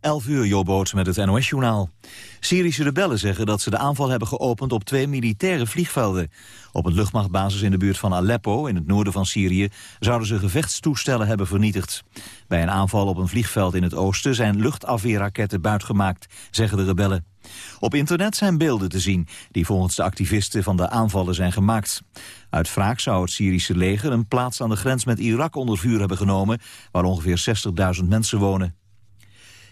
11 uur, Joboot met het NOS-journaal. Syrische rebellen zeggen dat ze de aanval hebben geopend op twee militaire vliegvelden. Op een luchtmachtbasis in de buurt van Aleppo, in het noorden van Syrië, zouden ze gevechtstoestellen hebben vernietigd. Bij een aanval op een vliegveld in het oosten zijn luchtafweerraketten buitgemaakt, zeggen de rebellen. Op internet zijn beelden te zien die volgens de activisten van de aanvallen zijn gemaakt. Uit wraak zou het Syrische leger een plaats aan de grens met Irak onder vuur hebben genomen, waar ongeveer 60.000 mensen wonen.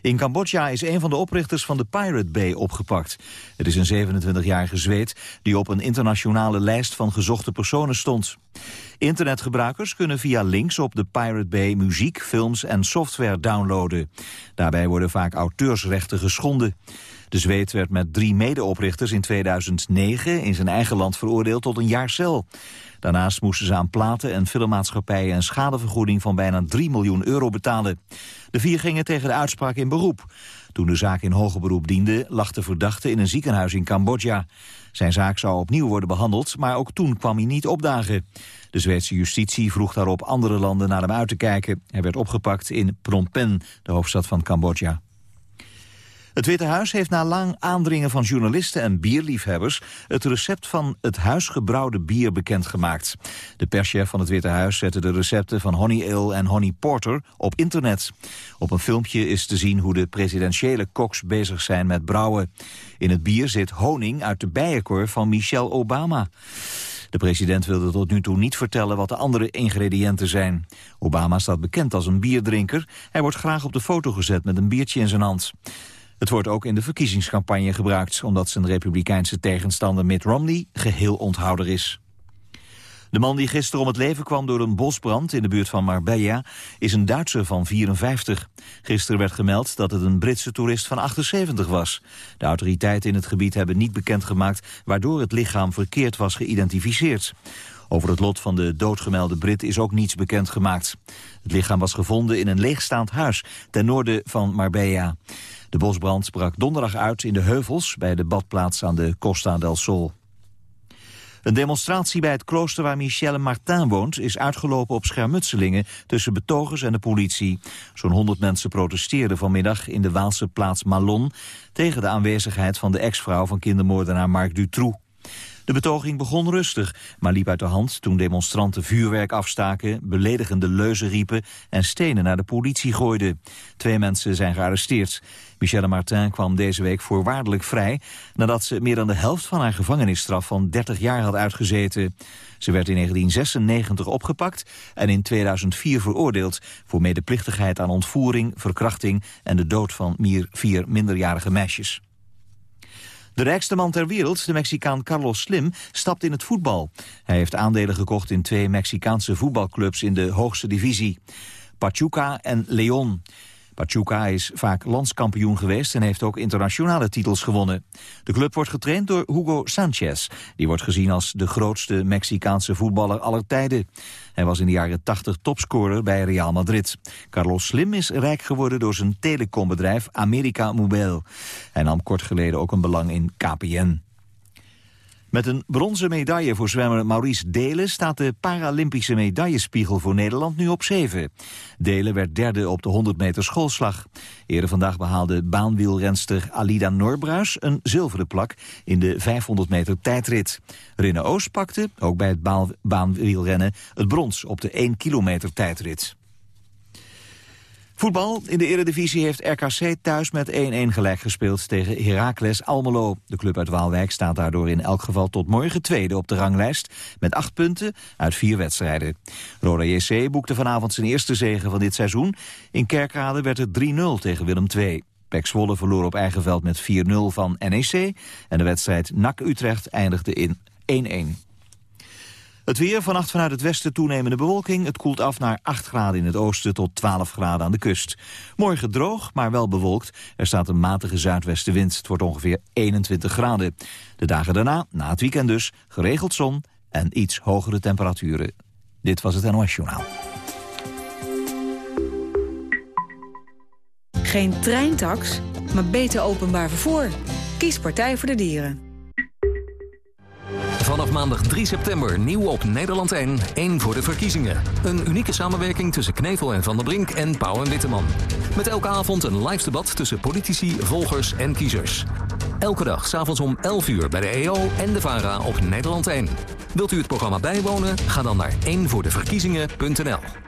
In Cambodja is een van de oprichters van de Pirate Bay opgepakt. Het is een 27-jarige Zweed die op een internationale lijst van gezochte personen stond. Internetgebruikers kunnen via links op de Pirate Bay muziek, films en software downloaden. Daarbij worden vaak auteursrechten geschonden. De Zweed werd met drie medeoprichters in 2009 in zijn eigen land veroordeeld tot een jaar cel. Daarnaast moesten ze aan platen en filmmaatschappijen een schadevergoeding van bijna 3 miljoen euro betalen. De vier gingen tegen de uitspraak in beroep. Toen de zaak in hoger beroep diende, lag de verdachte in een ziekenhuis in Cambodja. Zijn zaak zou opnieuw worden behandeld, maar ook toen kwam hij niet opdagen. De Zweedse justitie vroeg daarop andere landen naar hem uit te kijken. Hij werd opgepakt in Phnom Penh, de hoofdstad van Cambodja. Het Witte Huis heeft na lang aandringen van journalisten en bierliefhebbers het recept van het huisgebrouwde bier bekendgemaakt. De perschef van het Witte Huis zette de recepten van Honey Ale en Honey Porter op internet. Op een filmpje is te zien hoe de presidentiële koks bezig zijn met brouwen. In het bier zit honing uit de bijenkorf van Michelle Obama. De president wilde tot nu toe niet vertellen wat de andere ingrediënten zijn. Obama staat bekend als een bierdrinker. Hij wordt graag op de foto gezet met een biertje in zijn hand. Het wordt ook in de verkiezingscampagne gebruikt... omdat zijn republikeinse tegenstander Mitt Romney geheel onthouder is. De man die gisteren om het leven kwam door een bosbrand in de buurt van Marbella is een Duitser van 54. Gisteren werd gemeld dat het een Britse toerist van 78 was. De autoriteiten in het gebied hebben niet bekendgemaakt waardoor het lichaam verkeerd was geïdentificeerd. Over het lot van de doodgemelde Brit is ook niets bekendgemaakt. Het lichaam was gevonden in een leegstaand huis ten noorden van Marbella. De bosbrand brak donderdag uit in de heuvels bij de badplaats aan de Costa del Sol. Een demonstratie bij het klooster waar Michelle Martin woont... is uitgelopen op schermutselingen tussen betogers en de politie. Zo'n 100 mensen protesteerden vanmiddag in de Waalse plaats Malon... tegen de aanwezigheid van de ex-vrouw van kindermoordenaar Marc Dutroux. De betoging begon rustig, maar liep uit de hand toen demonstranten vuurwerk afstaken, beledigende leuzen riepen en stenen naar de politie gooiden. Twee mensen zijn gearresteerd. Michelle Martin kwam deze week voorwaardelijk vrij nadat ze meer dan de helft van haar gevangenisstraf van 30 jaar had uitgezeten. Ze werd in 1996 opgepakt en in 2004 veroordeeld voor medeplichtigheid aan ontvoering, verkrachting en de dood van vier minderjarige meisjes. De rijkste man ter wereld, de Mexicaan Carlos Slim, stapt in het voetbal. Hij heeft aandelen gekocht in twee Mexicaanse voetbalclubs in de hoogste divisie. Pachuca en León. Pachuca is vaak landskampioen geweest en heeft ook internationale titels gewonnen. De club wordt getraind door Hugo Sanchez. Die wordt gezien als de grootste Mexicaanse voetballer aller tijden. Hij was in de jaren 80 topscorer bij Real Madrid. Carlos Slim is rijk geworden door zijn telecombedrijf America Mobile. Hij nam kort geleden ook een belang in KPN. Met een bronzen medaille voor zwemmer Maurice Delen staat de Paralympische medaillespiegel voor Nederland nu op 7. Delen werd derde op de 100 meter schoolslag. Eerder vandaag behaalde baanwielrenster Alida Noorbruis een zilveren plak in de 500 meter tijdrit. Rinne Oost pakte, ook bij het baanwielrennen, het brons op de 1 kilometer tijdrit. Voetbal. In de Eredivisie heeft RKC thuis met 1-1 gelijk gespeeld tegen Heracles Almelo. De club uit Waalwijk staat daardoor in elk geval tot morgen tweede op de ranglijst... met acht punten uit vier wedstrijden. Roda JC boekte vanavond zijn eerste zege van dit seizoen. In Kerkrade werd het 3-0 tegen Willem II. Pek Zwolle verloor op eigen veld met 4-0 van NEC... en de wedstrijd NAC Utrecht eindigde in 1-1. Het weer, vannacht vanuit het westen toenemende bewolking. Het koelt af naar 8 graden in het oosten tot 12 graden aan de kust. Morgen droog, maar wel bewolkt. Er staat een matige zuidwestenwind. Het wordt ongeveer 21 graden. De dagen daarna, na het weekend dus, geregeld zon en iets hogere temperaturen. Dit was het NOS Journaal. Geen treintax, maar beter openbaar vervoer. Kies Partij voor de Dieren. Vanaf maand maandag 3 september nieuw op Nederland 1, 1 voor de verkiezingen. Een unieke samenwerking tussen Knevel en Van der Brink en Pauw en Witteman. Met elke avond een live debat tussen politici, volgers en kiezers. Elke dag s'avonds om 11 uur bij de EO en de VARA op Nederland 1. Wilt u het programma bijwonen? Ga dan naar 1voordeverkiezingen.nl.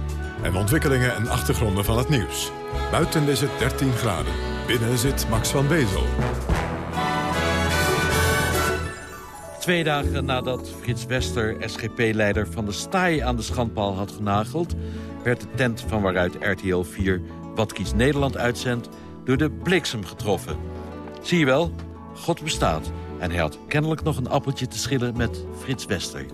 En ontwikkelingen en achtergronden van het nieuws. Buiten is het 13 graden. Binnen zit Max van Wezel. Twee dagen nadat Frits Wester, SGP-leider van de staai aan de schandpaal had genageld... werd de tent van waaruit RTL 4 Wat Kies Nederland uitzendt... door de bliksem getroffen. Zie je wel, God bestaat. En hij had kennelijk nog een appeltje te schillen met Frits Wester.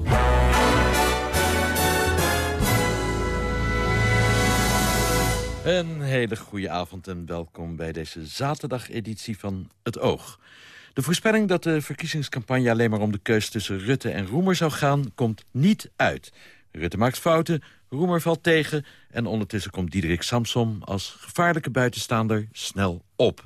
Een hele goede avond en welkom bij deze zaterdageditie van Het Oog. De voorspelling dat de verkiezingscampagne alleen maar om de keus tussen Rutte en Roemer zou gaan, komt niet uit. Rutte maakt fouten, Roemer valt tegen en ondertussen komt Diederik Samsom als gevaarlijke buitenstaander snel op.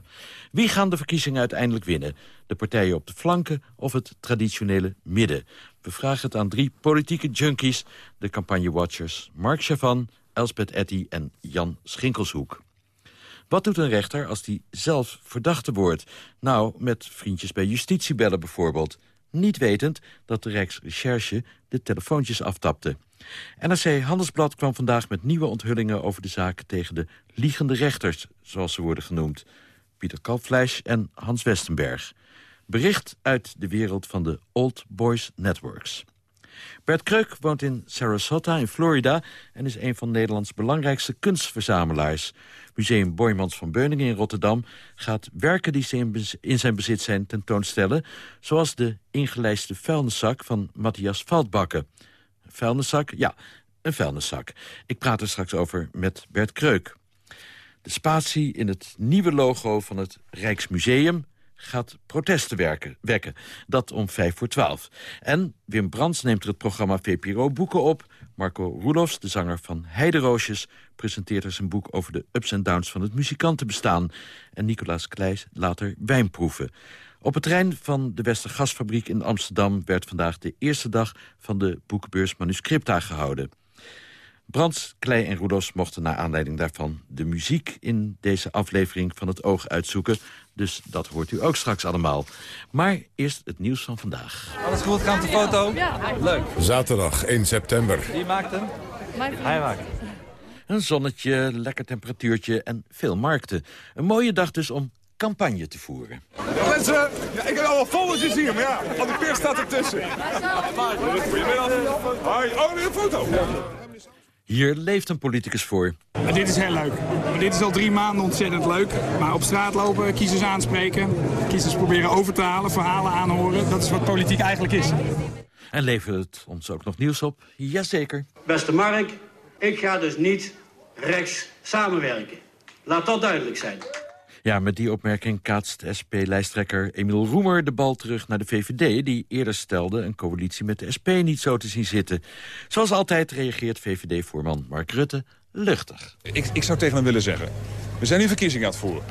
Wie gaan de verkiezingen uiteindelijk winnen? De partijen op de flanken of het traditionele midden? We vragen het aan drie politieke junkies, de campagnewatchers Mark Chavan, Elspeth Etty en Jan Schinkelshoek. Wat doet een rechter als die zelf verdachte wordt? Nou, met vriendjes bij justitie bellen bijvoorbeeld. Niet wetend dat de Rijksrecherche de telefoontjes aftapte. NRC Handelsblad kwam vandaag met nieuwe onthullingen over de zaak tegen de liegende rechters, zoals ze worden genoemd. Pieter Kalfleisch en Hans Westenberg. Bericht uit de wereld van de Old Boys Networks. Bert Kreuk woont in Sarasota in Florida... en is een van Nederlands belangrijkste kunstverzamelaars. Museum Boymans van Beuningen in Rotterdam... gaat werken die ze in zijn bezit zijn tentoonstellen... zoals de ingelijste vuilniszak van Matthias Veldbakken. Vuilniszak? Ja, een vuilniszak. Ik praat er straks over met Bert Kreuk. De spatie in het nieuwe logo van het Rijksmuseum gaat protesten werken, wekken. Dat om vijf voor twaalf. En Wim Brands neemt er het programma VPRO Boeken op. Marco Roelofs, de zanger van Heideroosjes... presenteert er zijn boek over de ups en downs van het muzikantenbestaan. En Nicolaas Kleijs later wijnproeven. Op het terrein van de Westergasfabriek in Amsterdam... werd vandaag de eerste dag van de boekenbeurs Manuscripta gehouden. Brands, Klei en Roedos mochten naar aanleiding daarvan de muziek in deze aflevering van het oog uitzoeken. Dus dat hoort u ook straks allemaal. Maar eerst het nieuws van vandaag. Alles goed, gaat de foto? Leuk. Zaterdag 1 september. Wie maakt hem? Hij maakt hem. Een zonnetje, lekker temperatuurtje en veel markten. Een mooie dag dus om campagne te voeren. Ja, mensen, ja, ik heb al wat volletjes hier, maar ja, al die peer staat ertussen. Goedemiddag. Hoi, oh, nu een foto. Hier leeft een politicus voor. Maar dit is heel leuk. Maar dit is al drie maanden ontzettend leuk. Maar op straat lopen, kiezers aanspreken, kiezers proberen over te halen, verhalen aanhoren. Dat is wat politiek eigenlijk is. En levert het ons ook nog nieuws op? Jazeker. Beste Mark, ik ga dus niet rechts samenwerken. Laat dat duidelijk zijn. Ja, met die opmerking kaatst SP-lijsttrekker Emiel Roemer de bal terug naar de VVD... die eerder stelde een coalitie met de SP niet zo te zien zitten. Zoals altijd reageert VVD-voorman Mark Rutte luchtig. Ik, ik zou tegen hem willen zeggen, we zijn nu verkiezingen aan het voeren.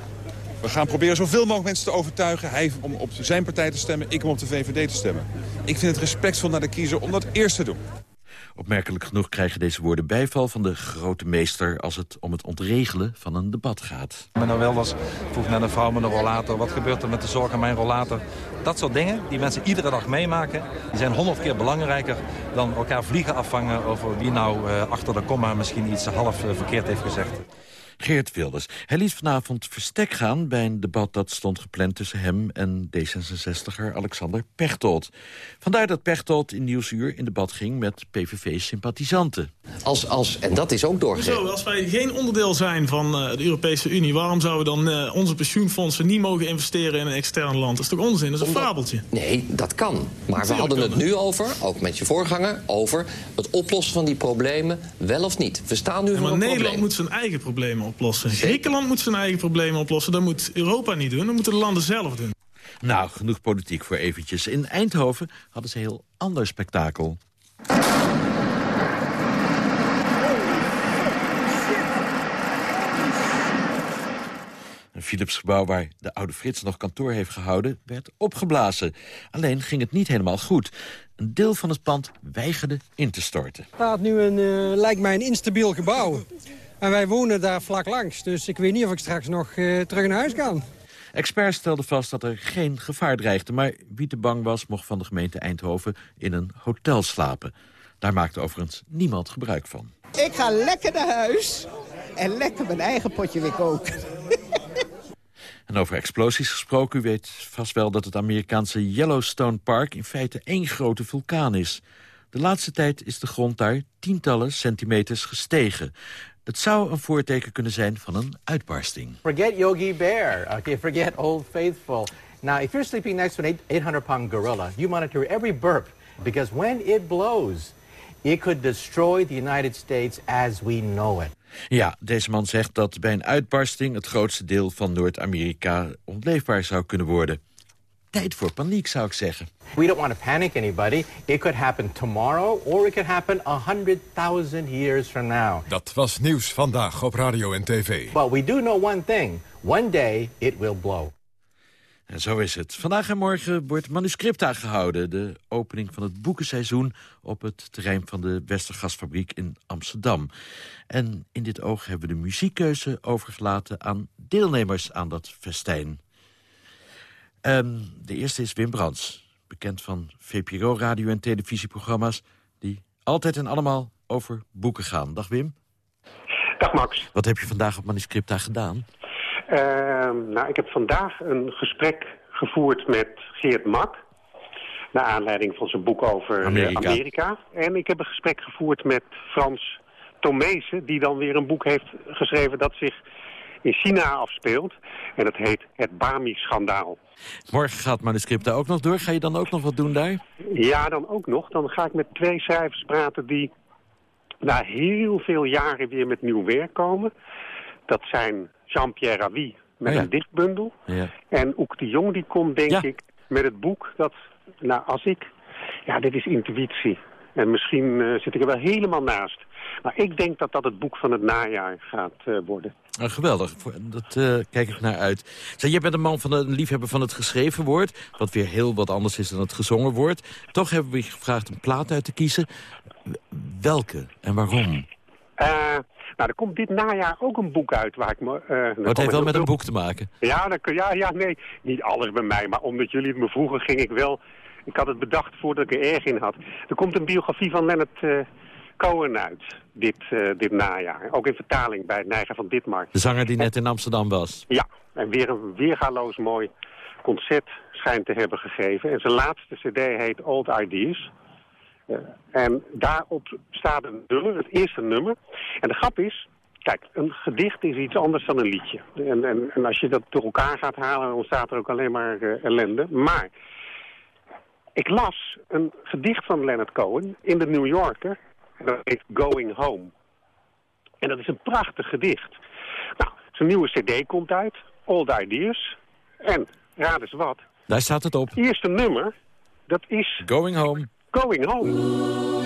We gaan proberen zoveel mogelijk mensen te overtuigen. Hij om op zijn partij te stemmen, ik om op de VVD te stemmen. Ik vind het respectvol naar de kiezer om dat eerst te doen. Opmerkelijk genoeg krijgen deze woorden bijval van de grote meester... als het om het ontregelen van een debat gaat. Menno Wilders vroeg naar een vrouw met een rollator. Wat gebeurt er met de zorg aan mijn rollator? Dat soort dingen die mensen iedere dag meemaken... die zijn honderd keer belangrijker dan elkaar vliegen afvangen... over wie nou uh, achter de komma misschien iets half uh, verkeerd heeft gezegd. Geert Wilders. Hij liet vanavond verstek gaan bij een debat dat stond gepland tussen hem en D66er Alexander Pechtold. Vandaar dat Pechtold in Nieuwsuur in debat ging met PVV-sympathisanten. Als, als, en dat is ook doorgegeven. Zo, als wij geen onderdeel zijn van uh, de Europese Unie... waarom zouden we dan uh, onze pensioenfondsen niet mogen investeren in een extern land? Dat is toch onzin? Dat is een Omdat... fabeltje. Nee, dat kan. Maar we hadden het nu over, ook met je voorganger... over het oplossen van die problemen, wel of niet. We staan nu ja, maar Nederland probleem. moet zijn eigen problemen oplossen. Griekenland moet zijn eigen problemen oplossen. Dat moet Europa niet doen, dat moeten de landen zelf doen. Nou, genoeg politiek voor eventjes. In Eindhoven hadden ze een heel ander spektakel. Een Philipsgebouw waar de oude Frits nog kantoor heeft gehouden... werd opgeblazen. Alleen ging het niet helemaal goed. Een deel van het pand weigerde in te storten. Het staat nu een, uh, lijkt mij een instabiel gebouw. En wij wonen daar vlak langs. Dus ik weet niet of ik straks nog uh, terug naar huis kan. Experts stelden vast dat er geen gevaar dreigde... maar wie te bang was, mocht van de gemeente Eindhoven in een hotel slapen. Daar maakte overigens niemand gebruik van. Ik ga lekker naar huis en lekker mijn eigen potje weer koken. En over explosies gesproken, u weet vast wel dat het Amerikaanse Yellowstone Park in feite één grote vulkaan is. De laatste tijd is de grond daar tientallen centimeters gestegen. Het zou een voorteken kunnen zijn van een uitbarsting. Forget Yogi Bear. Okay, forget Old Faithful. Now, if you're sleeping next to an 800-pound gorilla, you monitor every burp. Because when it blows, it could destroy the United States as we know it. Ja, deze man zegt dat bij een uitbarsting... het grootste deel van Noord-Amerika onleefbaar zou kunnen worden. Tijd voor paniek, zou ik zeggen. We don't want to panic anybody. It could happen tomorrow or it could happen 100,000 years from now. Dat was nieuws vandaag op radio en tv. But we do know one thing. One day it will blow. En zo is het. Vandaag en morgen wordt Manuscripta gehouden. De opening van het boekenseizoen op het terrein van de Westergasfabriek in Amsterdam. En in dit oog hebben we de muziekkeuze overgelaten aan deelnemers aan dat festijn. Um, de eerste is Wim Brands, bekend van VPRO radio- en televisieprogramma's... die altijd en allemaal over boeken gaan. Dag Wim. Dag Max. Wat heb je vandaag op Manuscripta gedaan? Uh, nou, ik heb vandaag een gesprek gevoerd met Geert Mak... naar aanleiding van zijn boek over Amerika. Amerika. En ik heb een gesprek gevoerd met Frans Tomezen... die dan weer een boek heeft geschreven dat zich in China afspeelt. En dat heet Het Bami-schandaal. Morgen gaat manuscripten ook nog door. Ga je dan ook nog wat doen daar? Ja, dan ook nog. Dan ga ik met twee schrijvers praten die na heel veel jaren weer met nieuw werk komen. Dat zijn Jean-Pierre Ravi met Oh ja. een dichtbundel. Ja. En Oek de Jong die komt, denk Ja. ik, met het boek dat... Nou, als ik... Ja, dit is intuïtie. En misschien eh, zit ik er wel helemaal naast. Maar ik denk dat dat het boek van het najaar gaat eh, worden. Oh, geweldig, dat eh, kijk ik naar uit. Zeg, jij bent een man van de een liefhebber van het geschreven woord... wat weer heel wat anders is dan het gezongen woord. Toch hebben we je gevraagd een plaat uit te kiezen. Welke en waarom? Eh, nou, er komt dit najaar ook een boek uit waar ik me... Wat kom heeft wel met een boek te maken? Ja, dan ja, ja, nee, niet alles bij mij, maar omdat jullie het me vroegen ging ik wel... Ik had het bedacht voordat ik er erg in had. Er komt een biografie van Leonard eh, Cohen uit, dit, eh, dit najaar. Ook in vertaling bij het Neigen van Ditmar. De zanger die net in Amsterdam was. Ja, en weer een weergaloos mooi concert schijnt te hebben gegeven. En zijn laatste cd heet Old Ideas. Eh, en daarop staat een nummer, het eerste nummer. En de grap is, kijk, een gedicht is iets anders dan een liedje. En, en, en als je dat door elkaar gaat halen, dan ontstaat er ook alleen maar eh, ellende. Maar ik las een gedicht van Leonard Cohen in de New Yorker. En dat heet Going Home. En dat is een prachtig gedicht. Nou, zijn nieuwe cd komt uit, Old Ideas. En, raad eens wat, Daar staat het op. het eerste nummer, dat is Going Home. Going Home.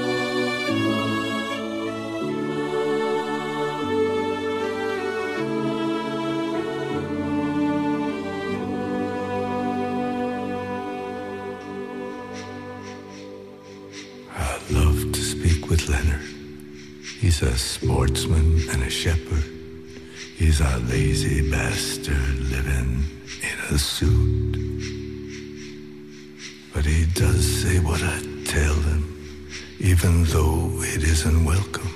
He's a sportsman and a shepherd. He's a lazy bastard living in a suit. But he does say what I tell him, even though it isn't welcome.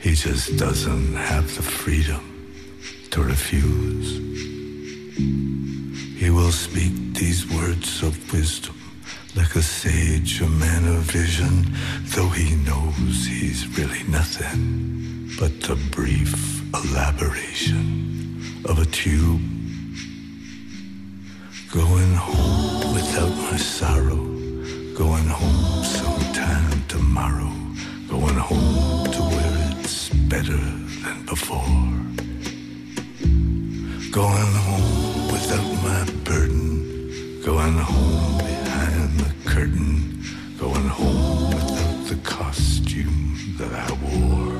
He just doesn't have the freedom to refuse. He will speak these words of wisdom like a sage, a man of vision, though he knows he's really nothing but the brief elaboration of a tube. Going home without my sorrow, going home sometime tomorrow, going home to where it's better than before. Going home without my burden, going home behind going home without the costume that I wore.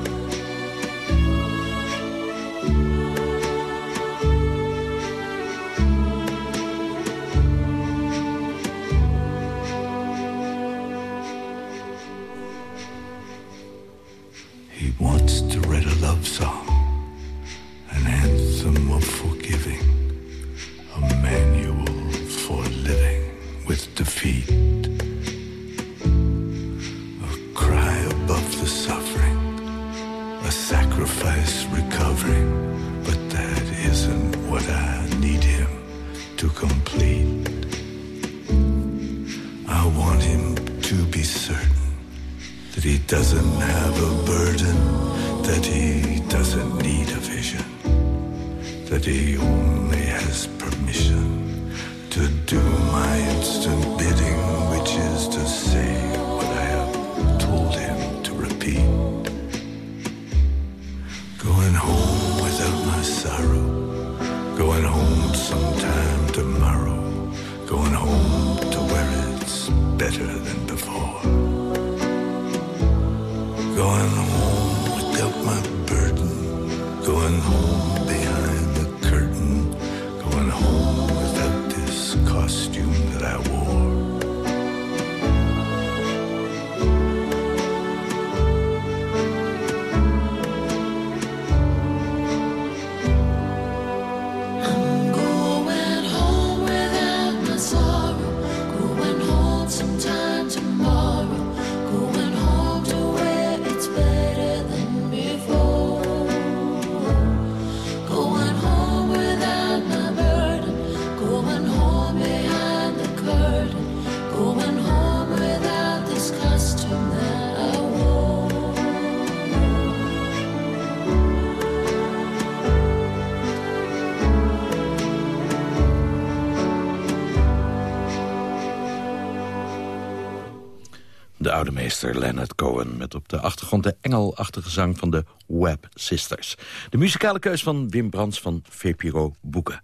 Meester Leonard Cohen met op de achtergrond de engelachtige zang van de Web Sisters. De muzikale keus van Wim Brands van VPRO Boeken.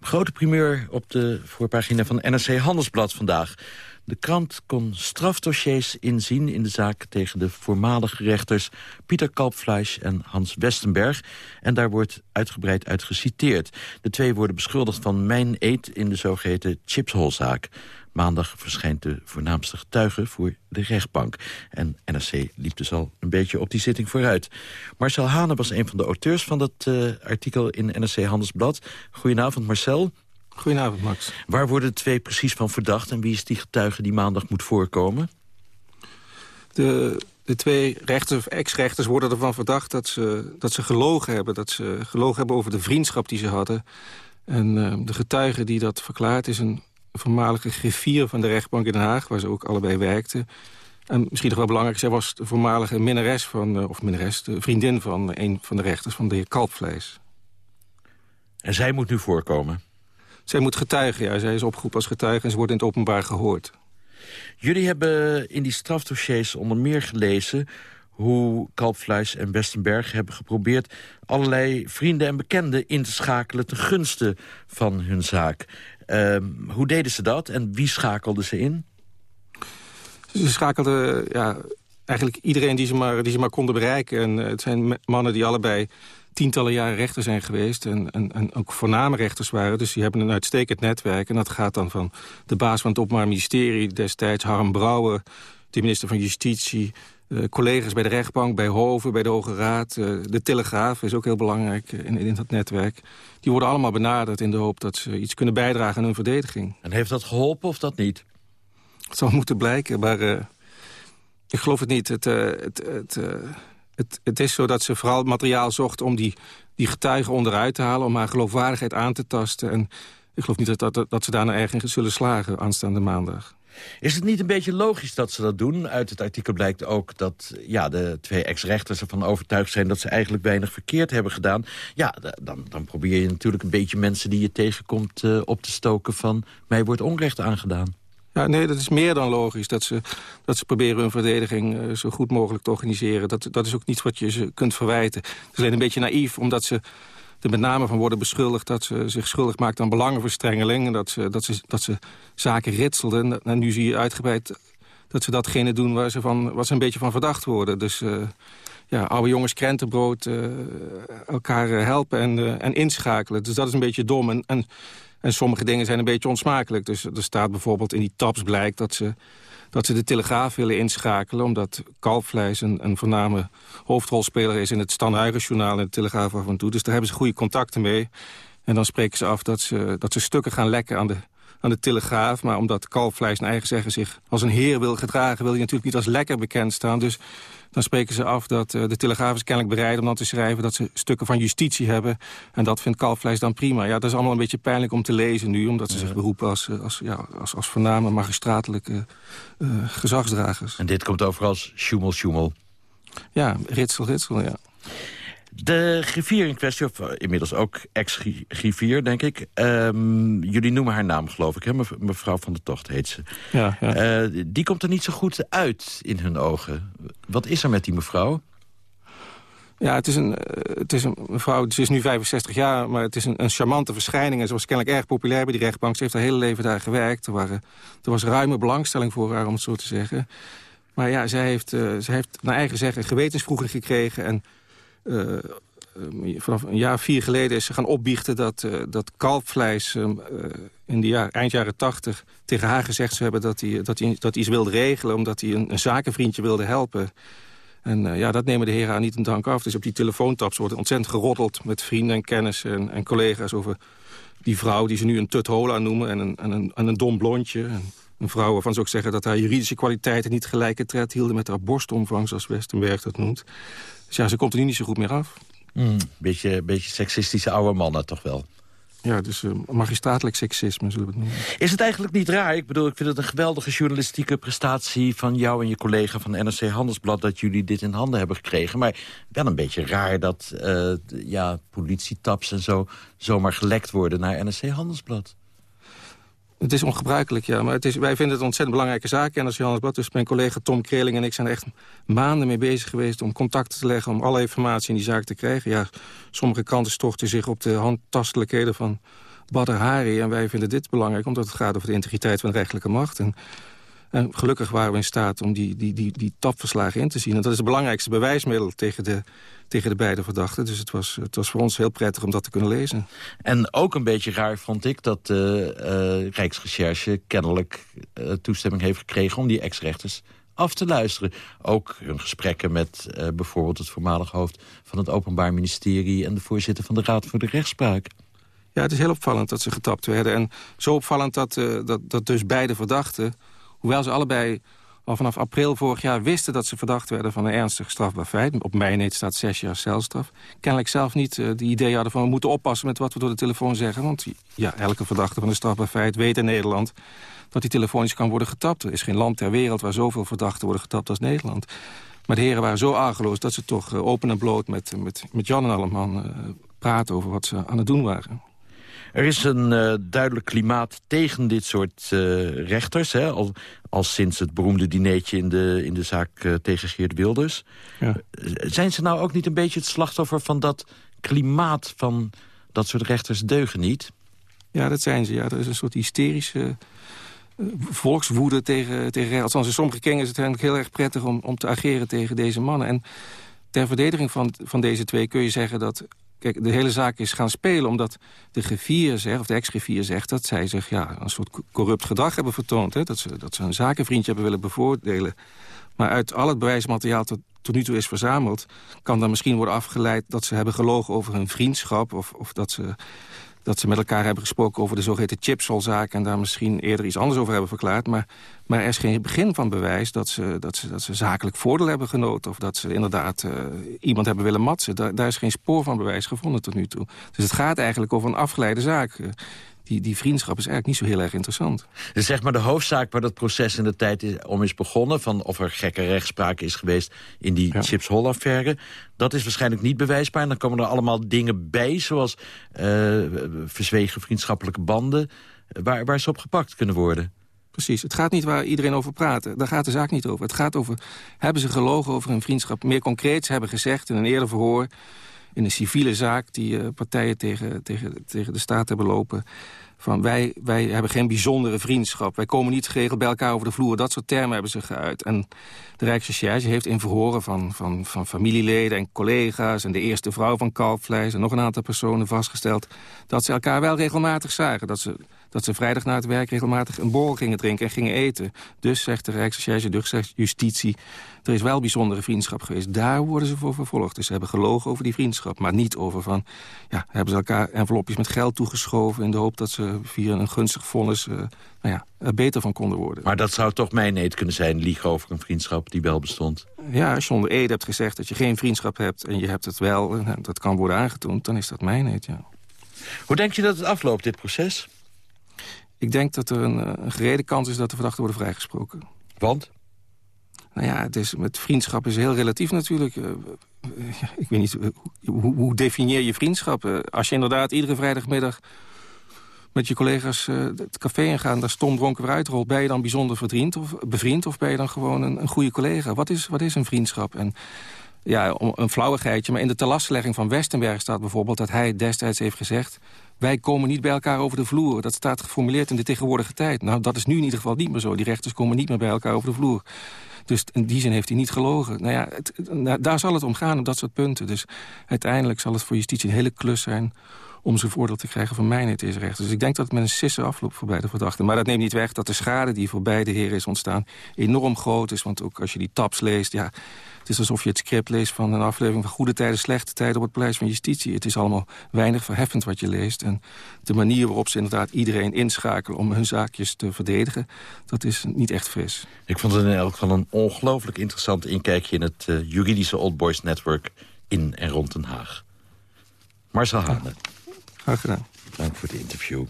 Grote primeur op de voorpagina van NRC Handelsblad vandaag. De krant kon strafdossiers inzien in de zaak tegen de voormalige rechters Pieter Kalpfleisch en Hans Westenberg. En daar wordt uitgebreid uit geciteerd. De twee worden beschuldigd van mijn eet in de zogeheten Chipshol-zaak. Maandag verschijnt de voornaamste getuige voor de rechtbank. En NRC liep dus al een beetje op die zitting vooruit. Marcel Hane was een van de auteurs van dat eh, artikel in NRC Handelsblad. Goedenavond Marcel. Goedenavond Max. Waar worden de twee precies van verdacht... en wie is die getuige die maandag moet voorkomen? De, de twee rechters of ex-rechters worden ervan verdacht dat ze, dat ze gelogen hebben. Dat ze gelogen hebben over de vriendschap die ze hadden. En eh, de getuige die dat verklaart is een voormalige griffier van de rechtbank in Den Haag... waar ze ook allebei werkten. En misschien nog wel belangrijk, zij was de voormalige minnares van... eh, of minnares, de vriendin van een van de rechters, van de heer Kalpvlees. En zij moet nu voorkomen? Zij moet getuigen, ja. Zij is opgeroepen als getuige en ze wordt in het openbaar gehoord. Jullie hebben in die strafdossiers onder meer gelezen... hoe Kalpfluis en Westenberg hebben geprobeerd... allerlei vrienden en bekenden in te schakelen... ten gunste van hun zaak. Uh, hoe deden ze dat en wie schakelden ze in? Ze schakelden ja, eigenlijk iedereen die ze, maar, die ze maar konden bereiken. En uh, het zijn mannen die allebei tientallen jaren rechter zijn geweest... En, en, en ook voorname rechters waren. Dus die hebben een uitstekend netwerk. En dat gaat dan van de baas van het Openbaar Ministerie destijds... Harm Brouwer, de minister van Justitie... Uh, collega's bij de rechtbank, bij Hoven, bij de Hoge Raad. Uh, de Telegraaf is ook heel belangrijk in, in dat netwerk. Die worden allemaal benaderd in de hoop dat ze iets kunnen bijdragen aan hun verdediging. En heeft dat geholpen of dat niet? Het zal moeten blijken, maar uh, ik geloof het niet. Het, het, het, het, het is zo dat ze vooral materiaal zocht om die, die getuigen onderuit te halen... om haar geloofwaardigheid aan te tasten. En ik geloof niet dat, dat, dat ze daar nou erg in zullen slagen aanstaande maandag. Is het niet een beetje logisch dat ze dat doen? Uit het artikel blijkt ook dat ja, de twee ex-rechters ervan overtuigd zijn... dat ze eigenlijk weinig verkeerd hebben gedaan. Ja, dan, dan probeer je natuurlijk een beetje mensen die je tegenkomt uh, op te stoken van... mij wordt onrecht aangedaan. Ja, nee, dat is meer dan logisch. Dat ze, dat ze proberen hun verdediging uh, zo goed mogelijk te organiseren. Dat, dat is ook niet wat je ze kunt verwijten. Het is alleen een beetje naïef, omdat ze er met name van worden beschuldigd... dat ze zich schuldig maakt aan belangenverstrengeling... en dat ze, dat ze, dat ze zaken ritselden. En nu zie je uitgebreid dat ze datgene doen waar ze, van, waar ze een beetje van verdacht worden. Dus uh, ja, oude jongens krentenbrood, uh, elkaar helpen en, en inschakelen. Dus dat is een beetje dom. En, en, en sommige dingen zijn een beetje onsmakelijk. Dus er staat bijvoorbeeld in die tabs blijkt dat ze dat ze de Telegraaf willen inschakelen... omdat kalfvlees een, een voorname hoofdrolspeler is... in het Stan Journaal en de Telegraaf af en toe. Dus daar hebben ze goede contacten mee. En dan spreken ze af dat ze, dat ze stukken gaan lekken aan de, aan de Telegraaf. Maar omdat kalfvlees naar eigen zeggen zich als een heer wil gedragen... wil je natuurlijk niet als lekker bekend staan. Dus dan spreken ze af dat uh, de Telegraaf is kennelijk bereid om dan te schrijven... dat ze stukken van justitie hebben. En dat vindt kalfvlees dan prima. Ja, dat is allemaal een beetje pijnlijk om te lezen nu... omdat ze zich beroepen als, als, ja, als, als voorname magistratelijke uh, gezagsdragers. En dit komt over als sjoemel, sjoemel. Ja, ritsel, ritsel, ja. De griffier in kwestie, of inmiddels ook ex-griffier, denk ik. Um, jullie noemen haar naam, geloof ik, hè? mevrouw van der Tocht heet ze. Ja, ja. Uh, die komt er niet zo goed uit in hun ogen. Wat is er met die mevrouw? Ja, het is, een, het is een mevrouw, ze is nu 65 jaar, maar het is een, een charmante verschijning. En ze was kennelijk erg populair bij die rechtbank. Ze heeft haar hele leven daar gewerkt. Er, waren, er was ruime belangstelling voor haar, om het zo te zeggen. Maar ja, zij heeft, uh, zij heeft naar eigen zeggen gewetensvroeging gekregen... en vanaf een jaar vier geleden is ze gaan opbiechten dat, uh, dat kalfvlees uh, in de jaar, eind jaren tachtig tegen haar gezegd zou hebben dat hij, dat dat iets wilde regelen omdat hij een, een zakenvriendje wilde helpen. En ja, dat nemen de heren haar niet een dank af. Dus op die telefoontaps wordt ontzettend geroddeld met vrienden en kennissen en, en, collega's over die vrouw die ze nu een tuthola noemen en een, en een, en een dom blondje. En een vrouw waarvan ze ook zeggen dat haar juridische kwaliteiten niet gelijke tred hielden met haar borstomvang, zoals Westenberg dat noemt. Dus ja, ze komt er nu niet zo goed meer af. Mm, beetje, beetje seksistische oude mannen toch wel. Ja, dus uh, magistratelijk seksisme zullen we het noemen. Is het eigenlijk niet raar? Ik bedoel, ik vind het een geweldige journalistieke prestatie... van jou en je collega van NRC Handelsblad... dat jullie dit in handen hebben gekregen. Maar wel een beetje raar dat uh, ja, politietaps en zo... zomaar gelekt worden naar NRC Handelsblad. Het is ongebruikelijk, ja. Maar het is, wij vinden het een ontzettend belangrijke zaak. En als Johannes Blad, dus mijn collega Tom Kreling en ik... zijn echt maanden mee bezig geweest om contacten te leggen... om alle informatie in die zaak te krijgen. Ja, sommige kranten storten zich op de handtastelijkheden van Badr Hari. En wij vinden dit belangrijk, omdat het gaat over de integriteit van de rechtelijke macht. En, en gelukkig waren we in staat om die, die, die, die tapverslagen in te zien. En dat is het belangrijkste bewijsmiddel tegen de tegen de beide verdachten. Dus het was, het was voor ons heel prettig om dat te kunnen lezen. En ook een beetje raar vond ik dat de uh, Rijksrecherche kennelijk uh, toestemming heeft gekregen... om die ex-rechters af te luisteren. Ook hun gesprekken met uh, bijvoorbeeld het voormalig hoofd van het Openbaar Ministerie... en de voorzitter van de Raad voor de Rechtspraak. Ja, het is heel opvallend dat ze getapt werden. En zo opvallend dat, uh, dat, dat dus beide verdachten... hoewel ze allebei al vanaf april vorig jaar wisten dat ze verdacht werden van een ernstig strafbaar feit. Op mijn staat zes jaar celstraf. Kennelijk zelf niet uh, de idee hadden van we moeten oppassen met wat we door de telefoon zeggen. Want ja, elke verdachte van een strafbaar feit weet in Nederland dat die telefonisch kan worden getapt. Er is geen land ter wereld waar zoveel verdachten worden getapt als Nederland. Maar de heren waren zo argeloos dat ze toch uh, open en bloot met, met, met Jan en Alleman uh, praten over wat ze aan het doen waren. Er is een uh, duidelijk klimaat tegen dit soort uh, rechters. Hè? Al, al sinds het beroemde dineetje in de, in de zaak uh, tegen Geert Wilders. Ja. Zijn ze nou ook niet een beetje het slachtoffer van dat klimaat van dat soort rechters deugen niet? Ja, dat zijn ze. Ja. Er is een soort hysterische volkswoede tegen, tegen. Althans, in sommige kringen is het heel erg prettig om, om te ageren tegen deze mannen. En ter verdediging van, van deze twee kun je zeggen dat Kijk, de hele zaak is gaan spelen omdat de griffier zegt, of de ex-griffier zegt... dat zij zich ja, een soort corrupt gedrag hebben vertoond. Hè? Dat, ze, dat ze een zakenvriendje hebben willen bevoordelen. Maar uit al het bewijsmateriaal dat tot nu toe is verzameld... kan dan misschien worden afgeleid dat ze hebben gelogen over hun vriendschap... of, of dat, ze, dat ze met elkaar hebben gesproken over de zogeheten chipsolzaak... en daar misschien eerder iets anders over hebben verklaard. Maar, maar er is geen begin van bewijs dat ze, dat ze, dat ze zakelijk voordeel hebben genoten... of dat ze inderdaad uh, iemand hebben willen matsen. Daar is geen spoor van bewijs gevonden tot nu toe. Dus het gaat eigenlijk over een afgeleide zaak die, die vriendschap is eigenlijk niet zo heel erg interessant. Dus zeg maar de hoofdzaak waar dat proces in de tijd is, om is begonnen... van of er gekke rechtspraak is geweest in die ja. Chips Hall-affaire... dat is waarschijnlijk niet bewijsbaar. En dan komen er allemaal dingen bij, zoals uh, verzwegen vriendschappelijke banden... Waar, waar ze op gepakt kunnen worden. Precies. Het gaat niet waar iedereen over praat. Daar gaat de zaak niet over. Het gaat over, hebben ze gelogen over hun vriendschap? Meer concreet, ze hebben gezegd in een eerder verhoor in een civiele zaak die uh, partijen tegen, tegen, tegen de staat hebben lopen. Van wij, wij hebben geen bijzondere vriendschap. Wij komen niet geregeld bij elkaar over de vloer. Dat soort termen hebben ze geuit. En de Rijksrecherche heeft in verhoren van, van, van familieleden en collega's... en de eerste vrouw van Kalfvlees en nog een aantal personen vastgesteld... dat ze elkaar wel regelmatig zagen. Dat ze dat ze vrijdag na het werk regelmatig een borrel gingen drinken en gingen eten. Dus, zegt de Rijksrecherche, dus zegt justitie, er is wel bijzondere vriendschap geweest. Daar worden ze voor vervolgd. Dus ze hebben gelogen over die vriendschap, maar niet over van... ja, hebben ze elkaar envelopjes met geld toegeschoven... in de hoop dat ze via een gunstig vonnis uh, nou ja, er beter van konden worden. Maar dat zou toch mijn eet kunnen zijn, liegen over een vriendschap die wel bestond? Ja, als je onder Ede hebt gezegd dat je geen vriendschap hebt... en je hebt het wel, en dat kan worden aangetoond, dan is dat mijn eet, ja. Hoe denk je dat het afloopt, dit proces? Ik denk dat er een, een gerede kans is dat de verdachten worden vrijgesproken. Want? Nou ja, het is, met vriendschap is heel relatief natuurlijk. Uh, ik weet niet, hoe, hoe, definieer je vriendschap? Als je inderdaad iedere vrijdagmiddag met je collega's het café ingaan... daar stom dronken weer uitrolt, ben je dan bijzonder verdriend of, bevriend... of ben je dan gewoon een, een goede collega? Wat is, wat is een vriendschap? En ja, een flauwigheidje, maar in de telastlegging van Westenberg staat bijvoorbeeld... dat hij destijds heeft gezegd wij komen niet bij elkaar over de vloer. Dat staat geformuleerd in de tegenwoordige tijd. Nou, dat is nu in ieder geval niet meer zo. Die rechters komen niet meer bij elkaar over de vloer. Dus in die zin heeft hij niet gelogen. Nou ja, het, nou, daar zal het om gaan, op dat soort punten. Dus uiteindelijk zal het voor justitie een hele klus zijn om zijn voordeel te krijgen van mijn is recht. Dus ik denk dat het met een sisse afloopt voor beide verdachten. Maar dat neemt niet weg dat de schade die voor beide heren is ontstaan... enorm groot is, want ook als je die tabs leest... Ja, het is alsof je het script leest van een aflevering van Goede Tijden, Slechte Tijden op het Paleis van Justitie. Het is allemaal weinig verheffend wat je leest. En de manier waarop ze inderdaad iedereen inschakelen om hun zaakjes te verdedigen, dat is niet echt fris. Ik vond het in elk geval een ongelooflijk interessant inkijkje in het uh, juridische Old Boys Network in en rond Den Haag. Marcel Hane. Graag gedaan. Dank voor het interview.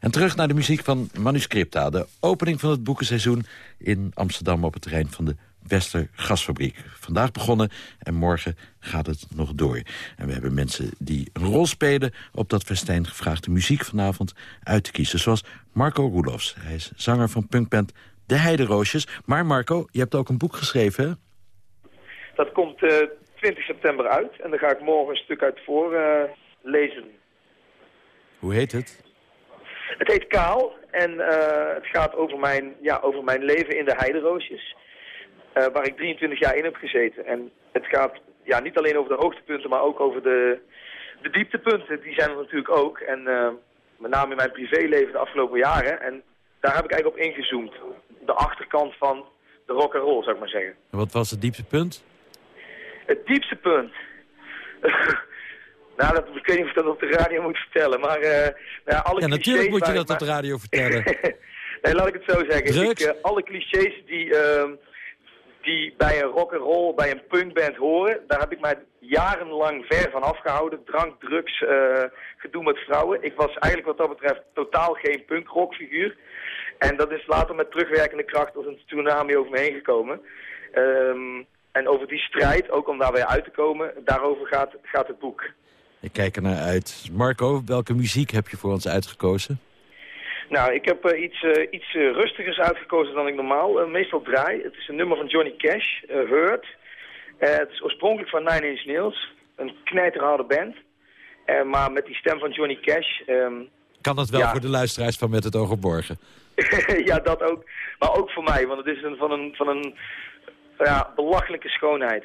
En terug naar de muziek van Manuscripta. De opening van het boekenseizoen in Amsterdam op het terrein van de Wester Gasfabriek. Vandaag begonnen en morgen gaat het nog door. En we hebben mensen die een rol spelen op dat festijn gevraagd de muziek vanavond uit te kiezen. Zoals Marco Roelofs. Hij is zanger van punkband De Heideroosjes. Maar Marco, je hebt ook een boek geschreven, hè? Dat komt uh, 20 september uit en daar ga ik morgen een stuk uit voor uh, lezen. Hoe heet het? Het heet Kaal en uh, het gaat over mijn, ja, over mijn leven in de Heideroosjes. Uh, waar ik 23 jaar in heb gezeten. En het gaat ja, niet alleen over de hoogtepunten, maar ook over de, de dieptepunten. Die zijn er natuurlijk ook. En uh, met name in mijn privéleven de afgelopen jaren. En daar heb ik eigenlijk op ingezoomd. De achterkant van de rock and roll, zou ik maar zeggen. En wat was het diepste punt? Het diepste punt? nou, dat, ik weet niet of ik dat op de radio moet vertellen. Maar uh, nou, alle ja, natuurlijk moet je dat maar... op de radio vertellen. nee, laat ik het zo zeggen. Ik, uh, alle clichés die... Uh, die bij een rock roll, bij een punkband horen. Daar heb ik mij jarenlang ver van afgehouden. Drank, drugs, uh, gedoe met vrouwen. Ik was eigenlijk wat dat betreft totaal geen punkrockfiguur. En dat is later met terugwerkende kracht als een tsunami over me heen gekomen. Um, en over die strijd, ook om daar weer uit te komen, daarover gaat, gaat het boek. Ik kijk er naar uit. Marco, welke muziek heb je voor ons uitgekozen? Nou, ik heb uh, iets, uh, iets uh, rustigers uitgekozen dan ik normaal meestal draai. Het is een nummer van Johnny Cash, Hurt. het is oorspronkelijk van Nine Inch Nails, een knijterharde band. maar met die stem van Johnny Cash... Um, kan dat wel ja. voor de luisteraars van Met het Oog op Morgen? ja, dat ook. Maar ook voor mij, want het is een, van een, van een ja, belachelijke schoonheid.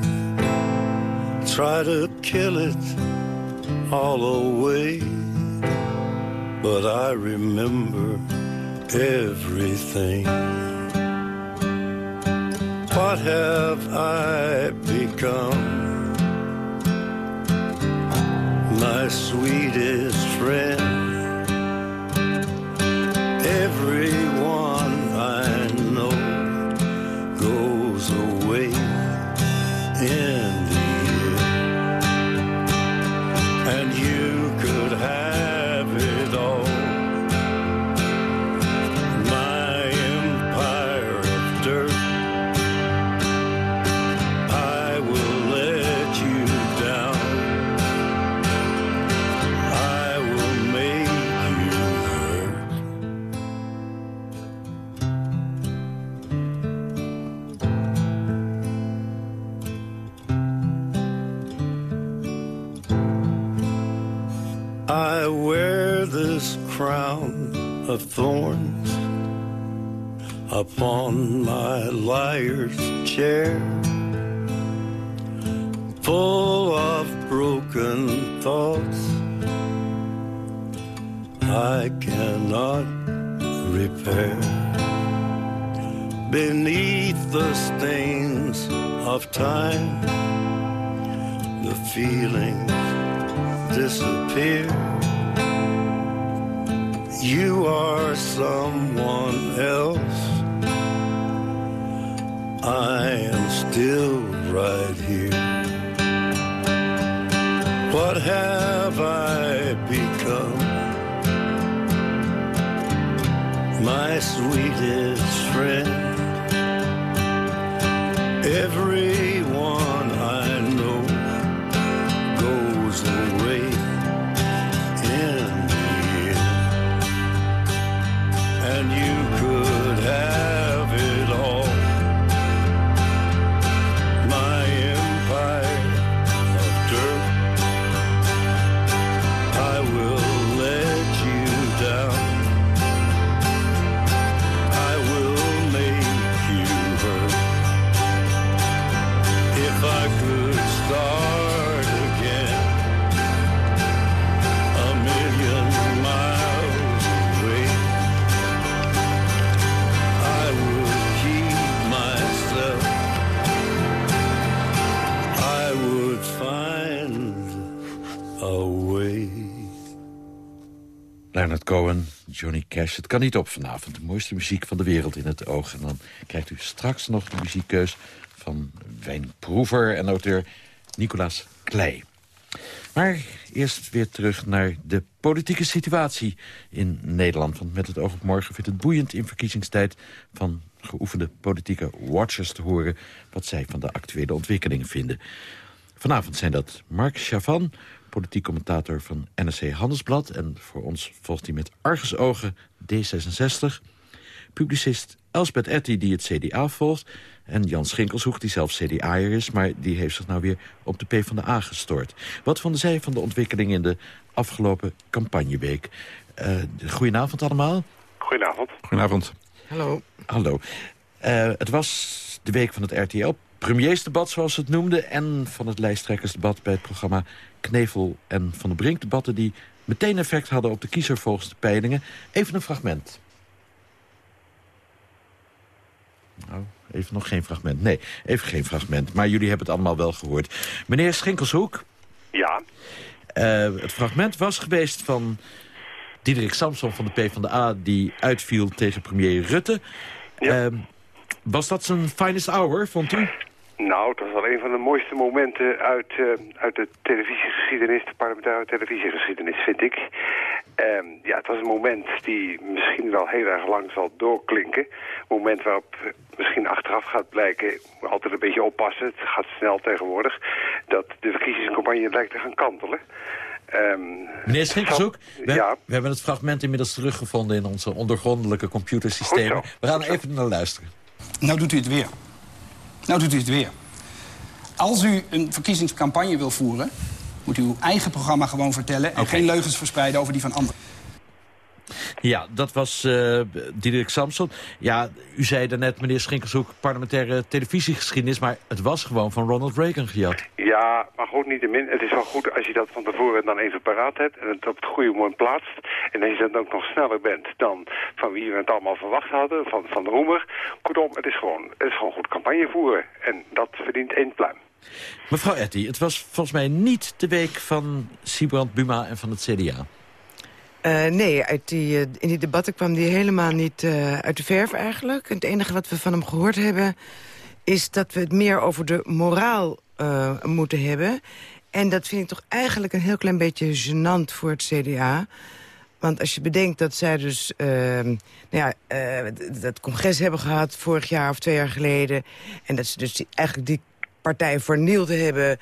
Try to kill it all away, but I remember everything. What have I become? My sweetest And you could kan niet op vanavond. De mooiste muziek van de wereld in het oog. En dan krijgt u straks nog de muziekkeus van wijnproever en auteur Nicolaas Klei. Maar eerst weer terug naar de politieke situatie in Nederland. Want met het oog op morgen vindt het boeiend in verkiezingstijd... van geoefende politieke watchers te horen... wat zij van de actuele ontwikkelingen vinden. Vanavond zijn dat Mark Chavan, politiek commentator van NRC Handelsblad... en voor ons volgt hij met argusogen D66... publicist Elsbeth Etty, die het CDA volgt... en Jan Schinkelshoek, die zelf CDA'er is... maar die heeft zich nou weer op de PvdA gestort. Wat vonden zij van de ontwikkeling in de afgelopen campagneweek? Eh goedenavond allemaal. Goedenavond. Goedenavond. Hallo. Hallo. Eh, het was de week van het RTL premiersdebat, zoals ze het noemden... en van het lijsttrekkersdebat bij het programma Knevel en Van der Brink. Debatten die meteen effect hadden op de kiezer volgens de peilingen. Even een fragment. Nou, even nog geen fragment. Nee, even geen fragment. Maar jullie hebben het allemaal wel gehoord. Meneer Schinkelshoek. Ja. Eh, het fragment was geweest van Diederik Samson van de PvdA... die uitviel tegen premier Rutte. Ehm, was dat zijn finest hour, vond u? Nou, het was wel een van de mooiste momenten uit, eh, uit de televisiegeschiedenis, de parlementaire televisiegeschiedenis, vind ik. Ehm, ja, het was een moment die misschien wel heel erg lang zal doorklinken. Een moment waarop misschien achteraf gaat blijken, altijd een beetje oppassen, het gaat snel tegenwoordig, dat de verkiezingscampagne lijkt te gaan kantelen. Ehm, Meneer Schinkershoek, we, Ja. we hebben het fragment inmiddels teruggevonden in onze ondergrondelijke computersystemen. We gaan even naar luisteren. Nou doet u het weer. Nou doet u het weer. Als u een verkiezingscampagne wil voeren... moet u uw eigen programma gewoon vertellen... en geen leugens verspreiden over die van anderen. Ja, dat was eh Diederik Samson. Ja, u zei daarnet, meneer Schinkershoek, parlementaire televisiegeschiedenis... maar het was gewoon van Ronald Reagan gejat. Ja, maar goed, niet min. Het is wel goed als je dat van tevoren dan even paraat hebt... en het op het goede moment plaatst. En als je dan ook nog sneller bent dan van wie we het allemaal verwacht hadden... van, van de Roemer. Kortom, het is, gewoon, het is gewoon goed campagne voeren. En dat verdient één pluim. Mevrouw Etty, het was volgens mij niet de week van Sibrand Buma en van het CDA. Eh, nee, uit die, eh, in die debatten kwam die helemaal niet eh, uit de verf eigenlijk. Het enige wat we van hem gehoord hebben... is dat we het meer over de moraal moeten hebben. En dat vind ik toch eigenlijk een heel klein beetje gênant voor het CDA. Want als je bedenkt dat zij dus eh, nou ja, dat congres hebben gehad... vorig jaar of twee jaar geleden... en dat ze dus die- eigenlijk die partij vernield hebben...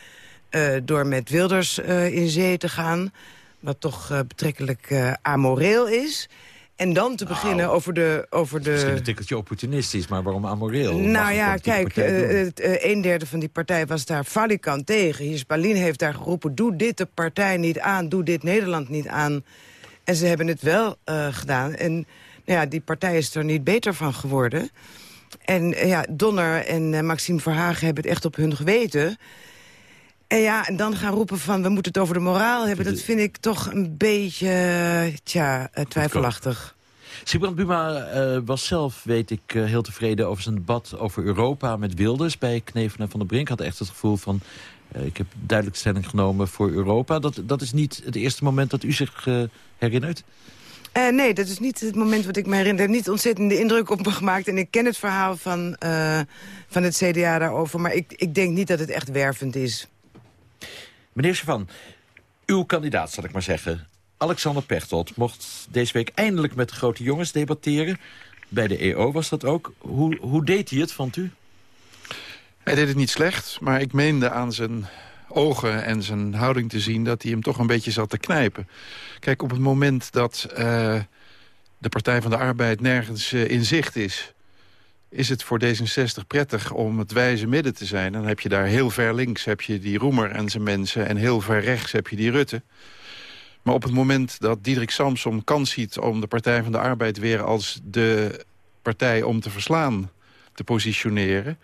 door met Wilders in zee te gaan... wat toch eh, betrekkelijk eh, amoreel is... En dan te beginnen over de... Over de... Misschien een tikkeltje opportunistisch, maar waarom amoreel? Nou ja, kijk, eh, een derde van die partij was daar valikant tegen. Hier Berlin heeft daar geroepen, doe dit de partij niet aan, doe dit Nederland niet aan. En ze hebben het wel gedaan. En nou ja, die partij is er niet beter van geworden. En ja, Donner en Maxime Verhagen hebben het echt op hun geweten. En ja, en dan gaan roepen van, we moeten het over de moraal hebben... dat vind ik toch een beetje, tja, eh, twijfelachtig. Sibrand Buma eh, was zelf, weet ik, eh, heel tevreden over zijn debat over Europa met Wilders bij Kneven en Van der Brink. Had echt het gevoel van, ik heb duidelijk stelling genomen voor Europa. Dat, dat is niet het eerste moment dat u zich herinnert? Nee, dat is niet het moment wat ik me herinner. Het heeft niet ontzettende indruk op me gemaakt. En ik ken het verhaal van, van het CDA daarover. Maar ik, ik denk niet dat het echt wervend is. Meneer Chavan, uw kandidaat, zal ik maar zeggen. Alexander Pechtold mocht deze week eindelijk met grote jongens debatteren. Bij de EO was dat ook. Hoe, hoe deed hij het, vond u? Hij deed het niet slecht, maar ik meende aan zijn ogen en zijn houding te zien... dat hij hem toch een beetje zat te knijpen. Kijk, op het moment dat eh, de Partij van de Arbeid nergens eh, in zicht is... is het voor D66 prettig om het wijze midden te zijn. Dan heb je daar heel ver links heb je die Roemer en zijn mensen... en heel ver rechts heb je die Rutte. Maar op het moment dat Diederik Samsom kans ziet om de Partij van de Arbeid... weer als de partij om te verslaan te positioneren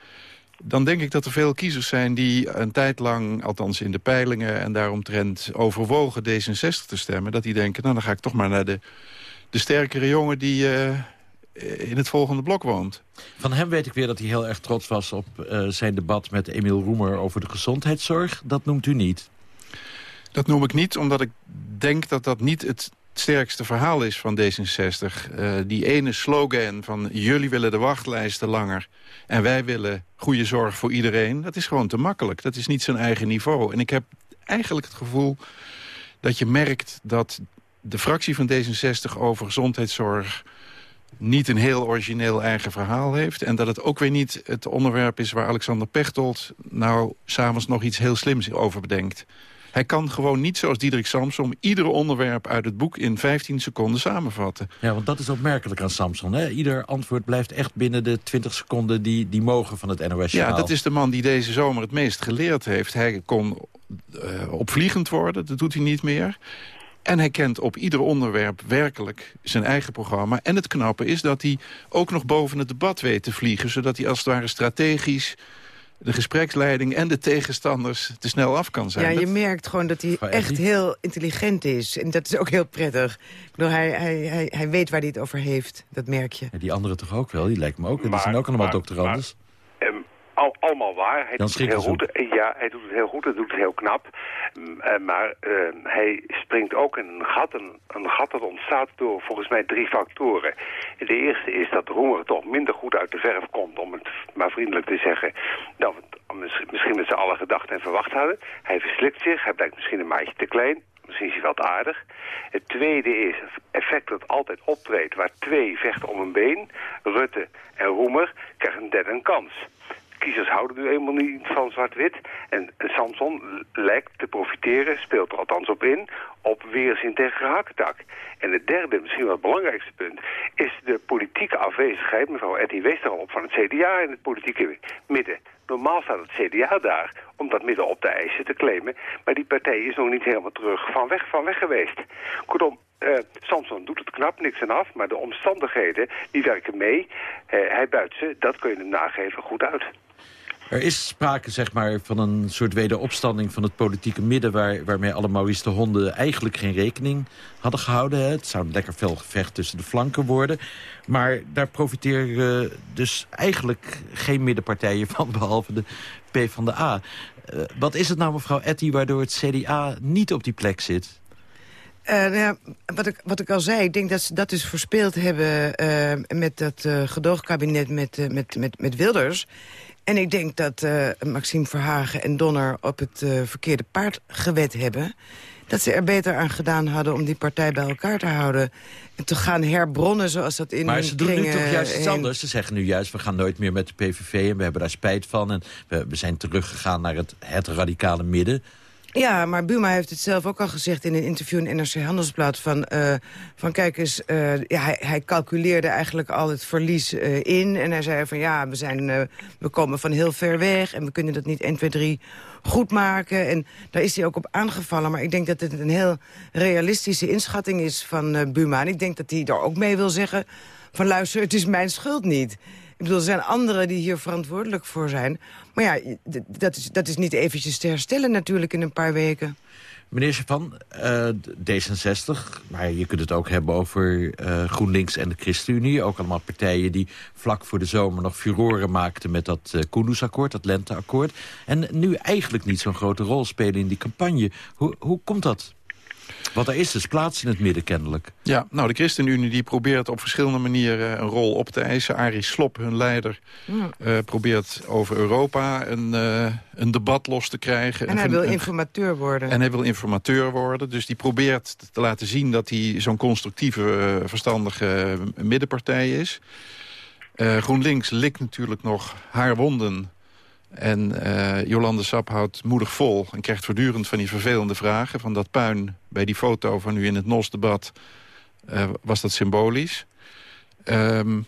dan denk ik dat er veel kiezers zijn die een tijd lang... althans in de peilingen en daaromtrent overwogen D66 te stemmen... dat die denken, nou dan ga ik toch maar naar de, de sterkere jongen... die eh, in het volgende blok woont. Van hem weet ik weer dat hij heel erg trots was op eh, zijn debat met Emiel Roemer over de gezondheidszorg. Dat noemt u niet. Dat noem ik niet, omdat ik denk dat dat niet het sterkste verhaal is van D66. Eh, die ene slogan van jullie willen de wachtlijsten langer... en wij willen goede zorg voor iedereen, dat is gewoon te makkelijk. Dat is niet zijn eigen niveau. En ik heb eigenlijk het gevoel dat je merkt dat de fractie van D66 over gezondheidszorg niet een heel origineel eigen verhaal heeft. En dat het ook weer niet het onderwerp is waar Alexander Pechtold... nou s'avonds nog iets heel slims over bedenkt. Hij kan gewoon niet, zoals Diederik Samsom... ieder onderwerp uit het boek in 15 seconden samenvatten. Ja, want dat is opmerkelijk aan Samson. Hè? Ieder antwoord blijft echt binnen de 20 seconden die, die mogen van het nos Ja, dat is de man die deze zomer het meest geleerd heeft. Hij kon uh, opvliegend worden, dat doet hij niet meer. En hij kent op ieder onderwerp werkelijk zijn eigen programma. En het knappe is dat hij ook nog boven het debat weet te vliegen... zodat hij als het ware strategisch de gespreksleiding en de tegenstanders te snel af kan zijn. Ja, je merkt gewoon dat hij echt heel intelligent is. En dat is ook heel prettig. Ik bedoel, hij, hij, hij, hij weet waar hij het over heeft. Dat merk je. Ja, die anderen toch ook wel? Die lijkt me ook. Die zijn ook allemaal doctorandus. Al, allemaal waar. Hij Dan doet het heel goed. Ja, hij doet het heel goed. Hij doet het heel knap. Uh, maar uh, hij springt ook in een gat. Een, een gat dat ontstaat door volgens mij drie factoren. De eerste is dat Roemer toch minder goed uit de verf komt, om het maar vriendelijk te zeggen, dan misschien met z'n allen gedacht en verwacht hadden. Hij verslikt zich, hij blijkt misschien een maatje te klein, misschien is hij te aardig. Het tweede is het effect dat altijd optreedt, waar twee vechten om een been, Rutte en Roemer, krijgen een derde een kans kiezers houden nu eenmaal niet van zwart-wit. En Samson lijkt te profiteren, speelt er althans op in, op weerzin tegen gehakketak. En het derde, misschien wel het belangrijkste punt, is de politieke afwezigheid, mevrouw Etty wees daar al op, van het CDA in het politieke midden. Normaal staat het CDA daar om dat midden op te eisen, te claimen. Maar die partij is nog niet helemaal terug van weg, van weg geweest. Kortom, eh, Samson doet het knap, niks aan af. Maar de omstandigheden, die werken mee. Eh, hij buit ze, dat kun je hem nageven, goed uit. Er is sprake zeg maar, van een soort wederopstanding van het politieke midden... Waar, waarmee alle de Honden eigenlijk geen rekening hadden gehouden. Hè. Het zou een lekker veel gevecht tussen de flanken worden. Maar daar profiteren dus eigenlijk geen middenpartijen van... behalve de PvdA. Uh, wat is het nou, mevrouw Etty, waardoor het CDA niet op die plek zit? Uh, nou ja, wat, ik, wat ik al zei, ik denk dat ze dat dus verspeeld hebben... Uh, met dat gedoogkabinet met, met, met, met Wilders... En ik denk dat uh, Maxime Verhagen en Donner op het uh, verkeerde paard gewet hebben. Dat ze er beter aan gedaan hadden om die partij bij elkaar te houden. En te gaan herbronnen zoals dat in Maar ze doen nu toch juist iets anders. Ze zeggen nu juist, we gaan nooit meer met de PVV en we hebben daar spijt van. En we, we zijn teruggegaan naar het, het radicale midden. Ja, maar Buma heeft het zelf ook al gezegd in een interview in NRC Handelsblad. Van, uh, van kijk eens, uh, ja, hij, hij calculeerde eigenlijk al het verlies uh, in. En hij zei van ja, we, zijn, we komen van heel ver weg en we kunnen dat niet 1, 2, 3 goed maken. En daar is hij ook op aangevallen. Maar ik denk dat het een heel realistische inschatting is van Buma. En ik denk dat hij daar ook mee wil zeggen van luister, het is mijn schuld niet. Ik bedoel, er zijn anderen die hier verantwoordelijk voor zijn. Maar ja, dat is, dat is niet eventjes te herstellen natuurlijk in een paar weken. Meneer Chavan, uh, D66, maar je kunt het ook hebben over uh, GroenLinks en de ChristenUnie. Ook allemaal partijen die vlak voor de zomer nog furoren maakten met dat uh, Kunduz-akkoord, dat lenteakkoord. En nu eigenlijk niet zo'n grote rol spelen in die campagne. Hoe, hoe komt dat? Want er is dus plaats in het midden kennelijk. Ja, nou de ChristenUnie die probeert op verschillende manieren een rol op te eisen. Arie Slop, hun leider, ja. uh, probeert over Europa een, uh, een debat los te krijgen. En hij wil informateur worden. En hij wil informateur worden. Dus die probeert te laten zien dat hij zo'n constructieve, uh, verstandige middenpartij is. GroenLinks likt natuurlijk nog haar wonden en uh, Jolande Sap houdt moedig vol en krijgt voortdurend van die vervelende vragen... van dat puin bij die foto van u in het NOS-debat, uh, was dat symbolisch. Um,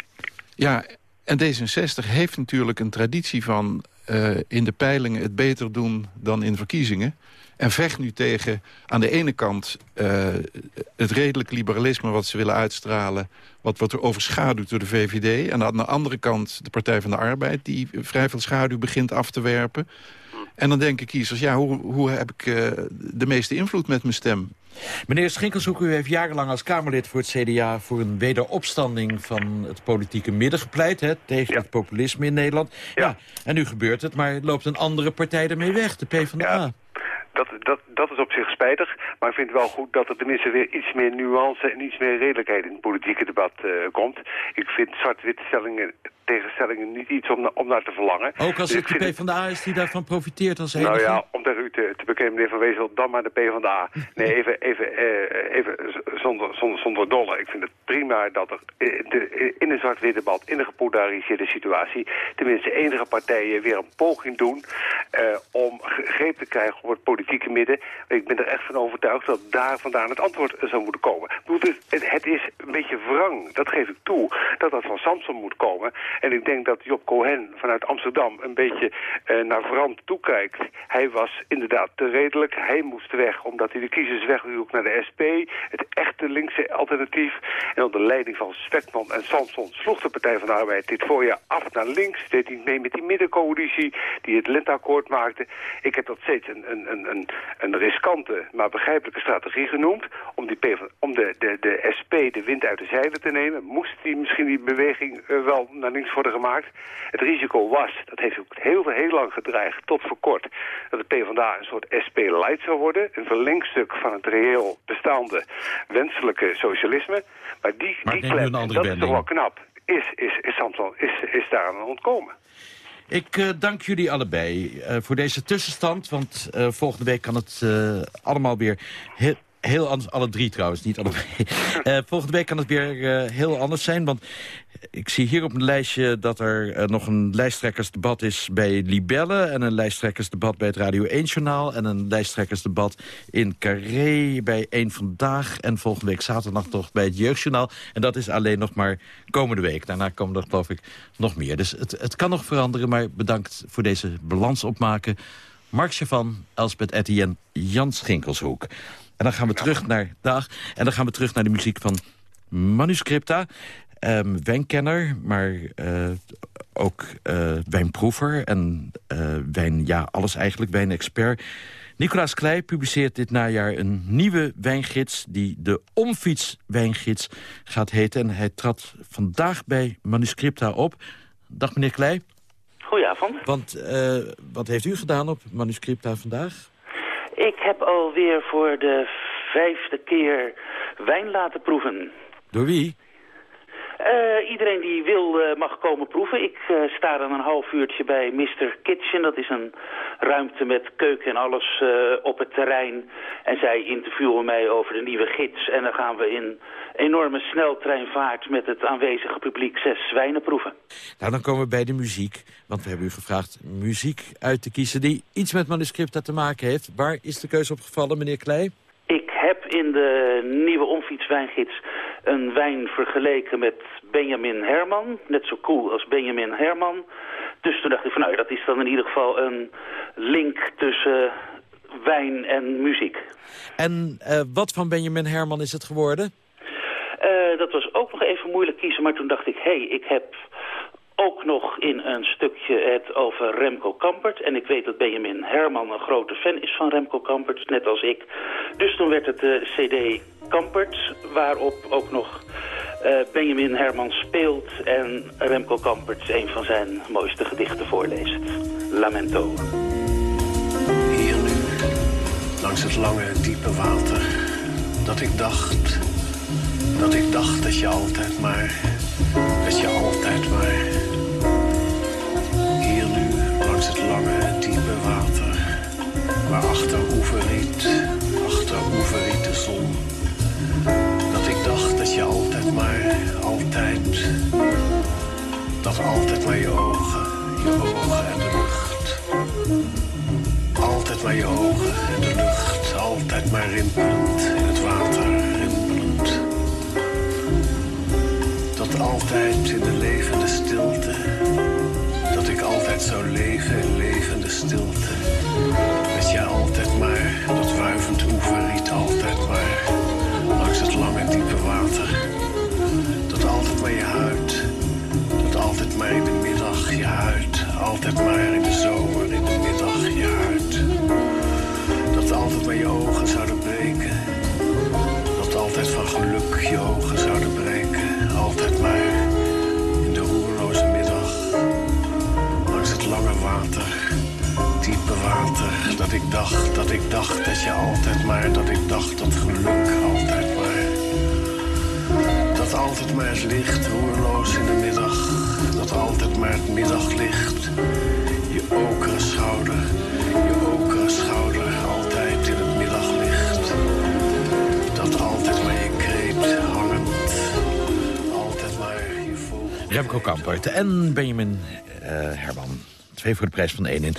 ja, en D66 heeft natuurlijk een traditie van uh, in de peilingen het beter doen dan in verkiezingen. En vecht nu tegen aan de ene kant uh, het redelijk liberalisme wat ze willen uitstralen... wat wordt er overschaduwd door de VVD. En aan de andere kant de Partij van de Arbeid... die vrij veel schaduw begint af te werpen. En dan denken kiezers, ja, hoe, hoe heb ik uh, de meeste invloed met mijn stem? Meneer Schinkelshoek, u heeft jarenlang als Kamerlid voor het CDA... voor een wederopstanding van het politieke midden gepleit... Hè, tegen ja. het populisme in Nederland. Ja. ja. en nu gebeurt het, maar loopt een andere partij ermee weg, de PvdA. Ja. Dat, dat, dat is op zich spijtig, maar ik vind het wel goed dat er tenminste weer iets meer nuance en iets meer redelijkheid in het politieke debat uh, komt. Ik vind zwart-wit stellingen tegenstellingen niet iets om, om naar te verlangen. Ook als dus het de PvdA is die daarvan profiteert als enige? Nou ja, om tegen u te, te bekennen, meneer Van Wezel, dan maar de PvdA. Nee, even, even, uh, even zonder, zonder, zonder dolle. Ik vind het prima dat er de, in een zwart-wit debat, in een gepolariseerde situatie, tenminste enige partijen weer een poging doen uh, om greep te krijgen op het politieke midden. Ik ben er echt van overtuigd dat daar vandaan het antwoord zou moeten komen. Het, het is een beetje wrang, dat geef ik toe, dat dat van Samson moet komen. En ik denk dat Job Cohen vanuit Amsterdam een beetje uh, naar Vrand toekijkt. Hij was inderdaad te redelijk. Hij moest weg omdat hij de kiezers wegduwt naar de SP. Het echte linkse alternatief. En onder leiding van Spekman en Samson sloeg de Partij van de Arbeid dit voorjaar af naar links. Deed hij mee met die middencoalitie die het lenteakkoord maakte. Ik heb dat steeds een, een, een, een, riskante, maar begrijpelijke strategie genoemd. Om, die om de, de, de SP de wind uit de zeilen te nemen. Moest die misschien die beweging uh, wel naar links worden gemaakt. Het risico was, dat heeft ook heel, heel lang gedreigd, tot voor kort, dat de PvdA een soort SP-light zou worden. Een verlengstuk van het reëel bestaande wenselijke socialisme. Maar die, maar die klep, dat bending. is toch wel knap, is, is, is, Samson, is, is daar aan ontkomen. Ik uh, dank jullie allebei uh, voor deze tussenstand. Want uh, volgende week kan het allemaal weer heel anders. Alle drie trouwens, niet allebei. Uh, volgende week kan het weer uh, heel anders zijn. Want ik zie hier op een lijstje dat er uh, nog een lijsttrekkersdebat is bij Libelle... en een lijsttrekkersdebat bij het Radio 1-journaal... en een lijsttrekkersdebat in Carré bij Eén Vandaag... en volgende week zaterdag toch bij het Jeugdjournaal. En dat is alleen nog maar komende week. Daarna komen er geloof ik nog meer. Dus het, het kan nog veranderen, maar bedankt voor deze balans opmaken... Mark Chavan, Elspeth Etienne, Jans Ginkelshoek. En dan gaan we terug naar... Dag. En dan gaan we terug naar de muziek van Manuscripta. Um, wijnkenner, maar uh, ook uh, wijnproever en uh, wijn... Ja, alles eigenlijk, wijnexpert. Nicolaas Kleij publiceert dit najaar een nieuwe wijngids... die de Omfiets-wijngids gaat heten. En hij trad vandaag bij Manuscripta op. Dag meneer Kleij. Goedenavond. Want wat heeft u gedaan op Manuscripta vandaag? Ik heb alweer voor de vijfde keer wijn laten proeven. Door wie? Uh, iedereen die wil uh, mag komen proeven. Ik uh, sta dan een half uurtje bij Mr. Kitchen. Dat is een ruimte met keuken en alles op het terrein. En zij interviewen mij over de nieuwe gids. En dan gaan we in enorme sneltreinvaart met het aanwezige publiek zes wijnen proeven. Nou, dan komen we bij de muziek. Want we hebben u gevraagd muziek uit te kiezen die iets met manuscripten te maken heeft. Waar is de keuze op gevallen, meneer Kleij? Ik heb in de nieuwe omfietswijngids een wijn vergeleken met Benjamin Herman. Net zo cool als Benjamin Herman. Dus toen dacht ik van nou, dat is dan in ieder geval een link tussen wijn en muziek. En uh, wat van Benjamin Herman is het geworden? Uh, dat was ook nog even moeilijk kiezen, maar toen dacht ik... hé, hey, ik heb ook nog in een stukje het over Remco Kampert. En ik weet dat Benjamin Herman een grote fan is van Remco Kampert, net als ik. Dus toen werd het de CD Kampert, waarop ook nog uh, Benjamin Herman speelt... en Remco Kampert een van zijn mooiste gedichten voorleest. Lamento. Hier nu, langs het lange, diepe water, dat ik dacht... dat ik dacht dat je altijd maar... dat je altijd maar langs het lange, diepe water. Waar achter oeveriet, achter oeveriet de zon. Dat ik dacht dat je altijd maar, altijd... Dat altijd maar je ogen, je ogen en de lucht. Altijd maar je ogen en de lucht. Altijd maar rimpelend in het water, Dat altijd in de levende stilte altijd zou leven in levende stilte. Dat jij altijd maar, dat wuivend oeverriet altijd maar, langs het lange diepe water. Dat altijd maar je huid, dat altijd maar in de middag je huid. Altijd maar in de zomer, in de middag je huid. Dat altijd maar je ogen zouden breken. Dat altijd van geluk je ogen zouden breken. Dat ik dacht, dat ik dacht dat je altijd maar, dat ik dacht dat geluk altijd maar. Dat altijd maar het licht, roerloos in de middag. Dat altijd maar het middaglicht. Je okere schouder, je okere schouder, altijd in het middaglicht. Dat altijd maar je kreet, hangend. Altijd maar je vogel. Remco Kampert en Benjamin Twee voor de prijs van één in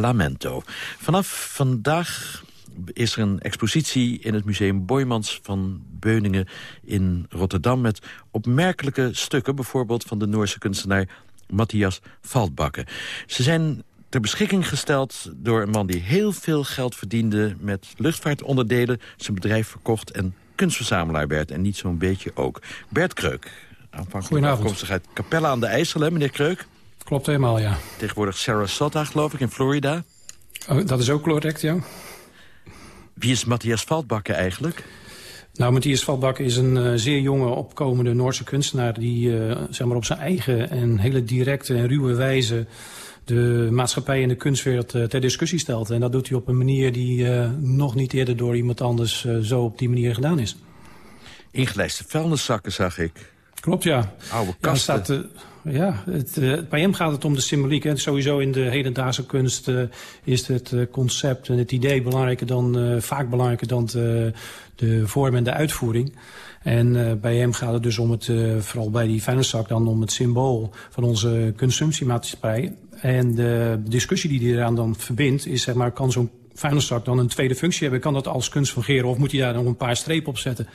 Lamento. Vanaf vandaag is er een expositie in het museum Boymans van Beuningen in Rotterdam... met opmerkelijke stukken, bijvoorbeeld van de Noorse kunstenaar Matthias Valtbakken. Ze zijn ter beschikking gesteld door een man die heel veel geld verdiende... met luchtvaartonderdelen, zijn bedrijf verkocht en kunstverzamelaar werd. En niet zo'n beetje ook. Bert Kreuk, aanvankelijk afkomstig uit Capella aan de IJssel, hè, meneer Kreuk? Klopt helemaal, ja. Tegenwoordig Sarasota, geloof ik, in Florida. Oh, dat is ook correct, ja. Wie is Matthias Valtbakken eigenlijk? Nou, Matthias Valtbakken is een uh, zeer jonge, opkomende Noorse kunstenaar... die uh, zeg maar op zijn eigen en hele directe en ruwe wijze... de maatschappij en de kunstwereld uh, ter discussie stelt. En dat doet hij op een manier die nog niet eerder door iemand anders... zo op die manier gedaan is. Ingelijste vuilniszakken, zag ik. Klopt, ja. Oude kasten. Ja, staat, Ja, het, uh, bij hem gaat het om de symboliek. Hè. Sowieso in de hedendaagse kunst uh, is het uh, concept en het idee belangrijker dan, vaak belangrijker dan de, de vorm en de uitvoering. En bij hem gaat het dus om het, vooral bij die vuilniszak, dan om het symbool van onze consumptiemaatschappij. En de discussie die hij eraan dan verbindt is, zeg maar, kan zo'n vuilniszak dan een tweede functie hebben? Kan dat als kunst fungeren of moet hij daar nog een paar strepen op zetten?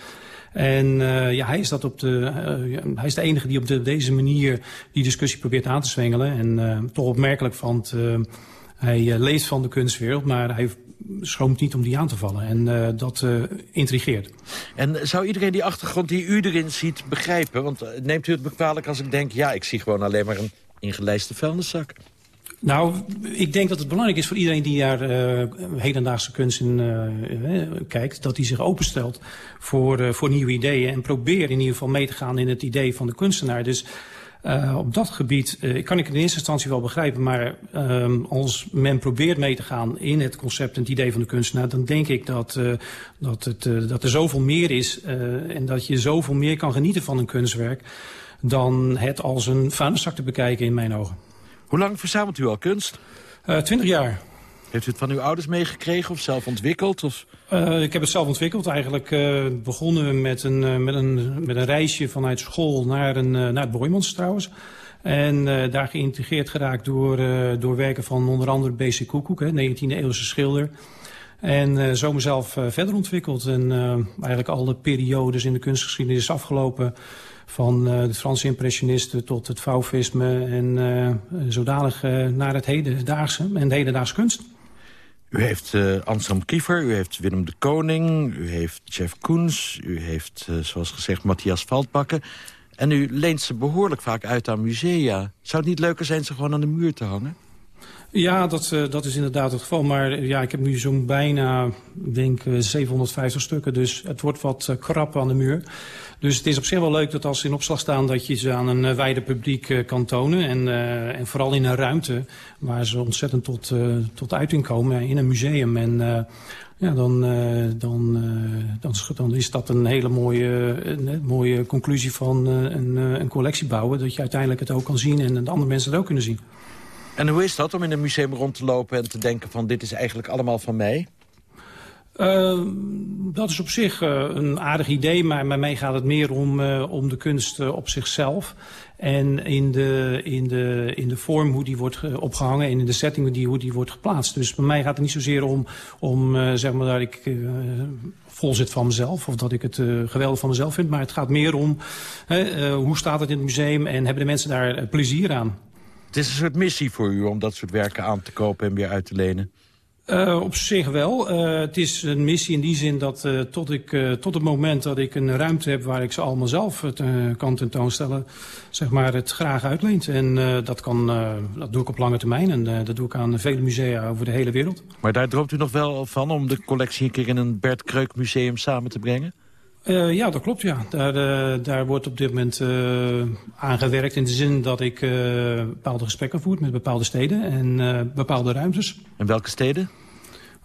En uh, ja, hij is, dat op de, uh, hij is de enige die op de, deze manier die discussie probeert aan te zwengelen. En uh, toch opmerkelijk, want hij leeft van de kunstwereld, maar hij schroomt niet om die aan te vallen. En dat intrigeert. En zou iedereen die achtergrond die u erin ziet begrijpen? Want neemt u het me als ik denk, ja, ik zie gewoon alleen maar een ingelijste vuilniszak. Nou, ik denk dat het belangrijk is voor iedereen die naar uh, hedendaagse kunst in, uh, kijkt... dat hij zich openstelt voor, voor nieuwe ideeën... en probeert in ieder geval mee te gaan in het idee van de kunstenaar. Dus op dat gebied kan ik in eerste instantie wel begrijpen... maar um, als men probeert mee te gaan in het concept en het idee van de kunstenaar... dan denk ik dat, dat, het, dat er zoveel meer is... en dat je zoveel meer kan genieten van een kunstwerk... dan het als een vuilniszak te bekijken in mijn ogen. Hoe lang verzamelt u al kunst? Uh, twintig jaar. Heeft u het van uw ouders meegekregen of zelf ontwikkeld? Of? Uh, ik heb het zelf ontwikkeld. Eigenlijk uh, begonnen met een, met, een, met een reisje vanuit school naar, een, naar het Boymans trouwens. En daar geïntegreerd geraakt door, door werken van onder andere B.C. Koekoek, 19e-eeuwse schilder. En zo mezelf verder ontwikkeld. En eigenlijk alle periodes in de kunstgeschiedenis afgelopen. Van uh, de Franse impressionisten tot het fauvisme en uh, zodanig uh, naar het hedendaagse en de hedendaagse kunst. U heeft uh, Anselm Kiefer, u heeft Willem de Koning, u heeft Jeff Koens... u heeft, uh, zoals gezegd, Matthias Veldbakken... en u leent ze behoorlijk vaak uit aan musea. Zou het niet leuker zijn ze gewoon aan de muur te hangen? Ja, dat, uh, dat is inderdaad het geval. Maar ja, ik heb nu zo'n bijna, denk 750 stukken. Dus het wordt wat krap aan de muur. Dus het is op zich wel leuk dat als ze in opslag staan... dat je ze aan een uh, wijde publiek uh, kan tonen. En, uh, en vooral in een ruimte waar ze ontzettend tot, tot uiting komen. In een museum. En ja, dan, dan, dan, dan, is dat een hele mooie, een, mooie conclusie van een, een collectie bouwen. Dat je uiteindelijk het ook kan zien en de andere mensen het ook kunnen zien. En hoe is dat om in een museum rond te lopen en te denken van dit is eigenlijk allemaal van mij? Uh, dat is op zich uh, een aardig idee, maar bij mij gaat het meer om, uh, om de kunst op zichzelf. En in de, in, de, in de vorm hoe die wordt opgehangen en in de setting die, hoe die wordt geplaatst. Dus bij mij gaat het niet zozeer om, om zeg maar, dat ik vol zit van mezelf. Of dat ik het geweldig van mezelf vind. Maar het gaat meer om hoe staat het in het museum en hebben de mensen daar plezier aan. Het is een soort missie voor u om dat soort werken aan te kopen en weer uit te lenen. Uh, op zich wel. Uh, het is een missie in die zin dat uh, tot, ik, tot het moment dat ik een ruimte heb waar ik ze allemaal zelf kan tentoonstellen, zeg maar het graag uitleent. En dat, kan, dat doe ik op lange termijn en dat doe ik aan vele musea over de hele wereld. Maar daar droomt u nog wel van om de collectie een keer in een Bert Kreuk museum samen te brengen? Uh, ja, dat klopt, ja. Daar, uh, daar wordt op dit moment uh, aan gewerkt in de zin dat ik bepaalde gesprekken voer met bepaalde steden en bepaalde ruimtes. En welke steden?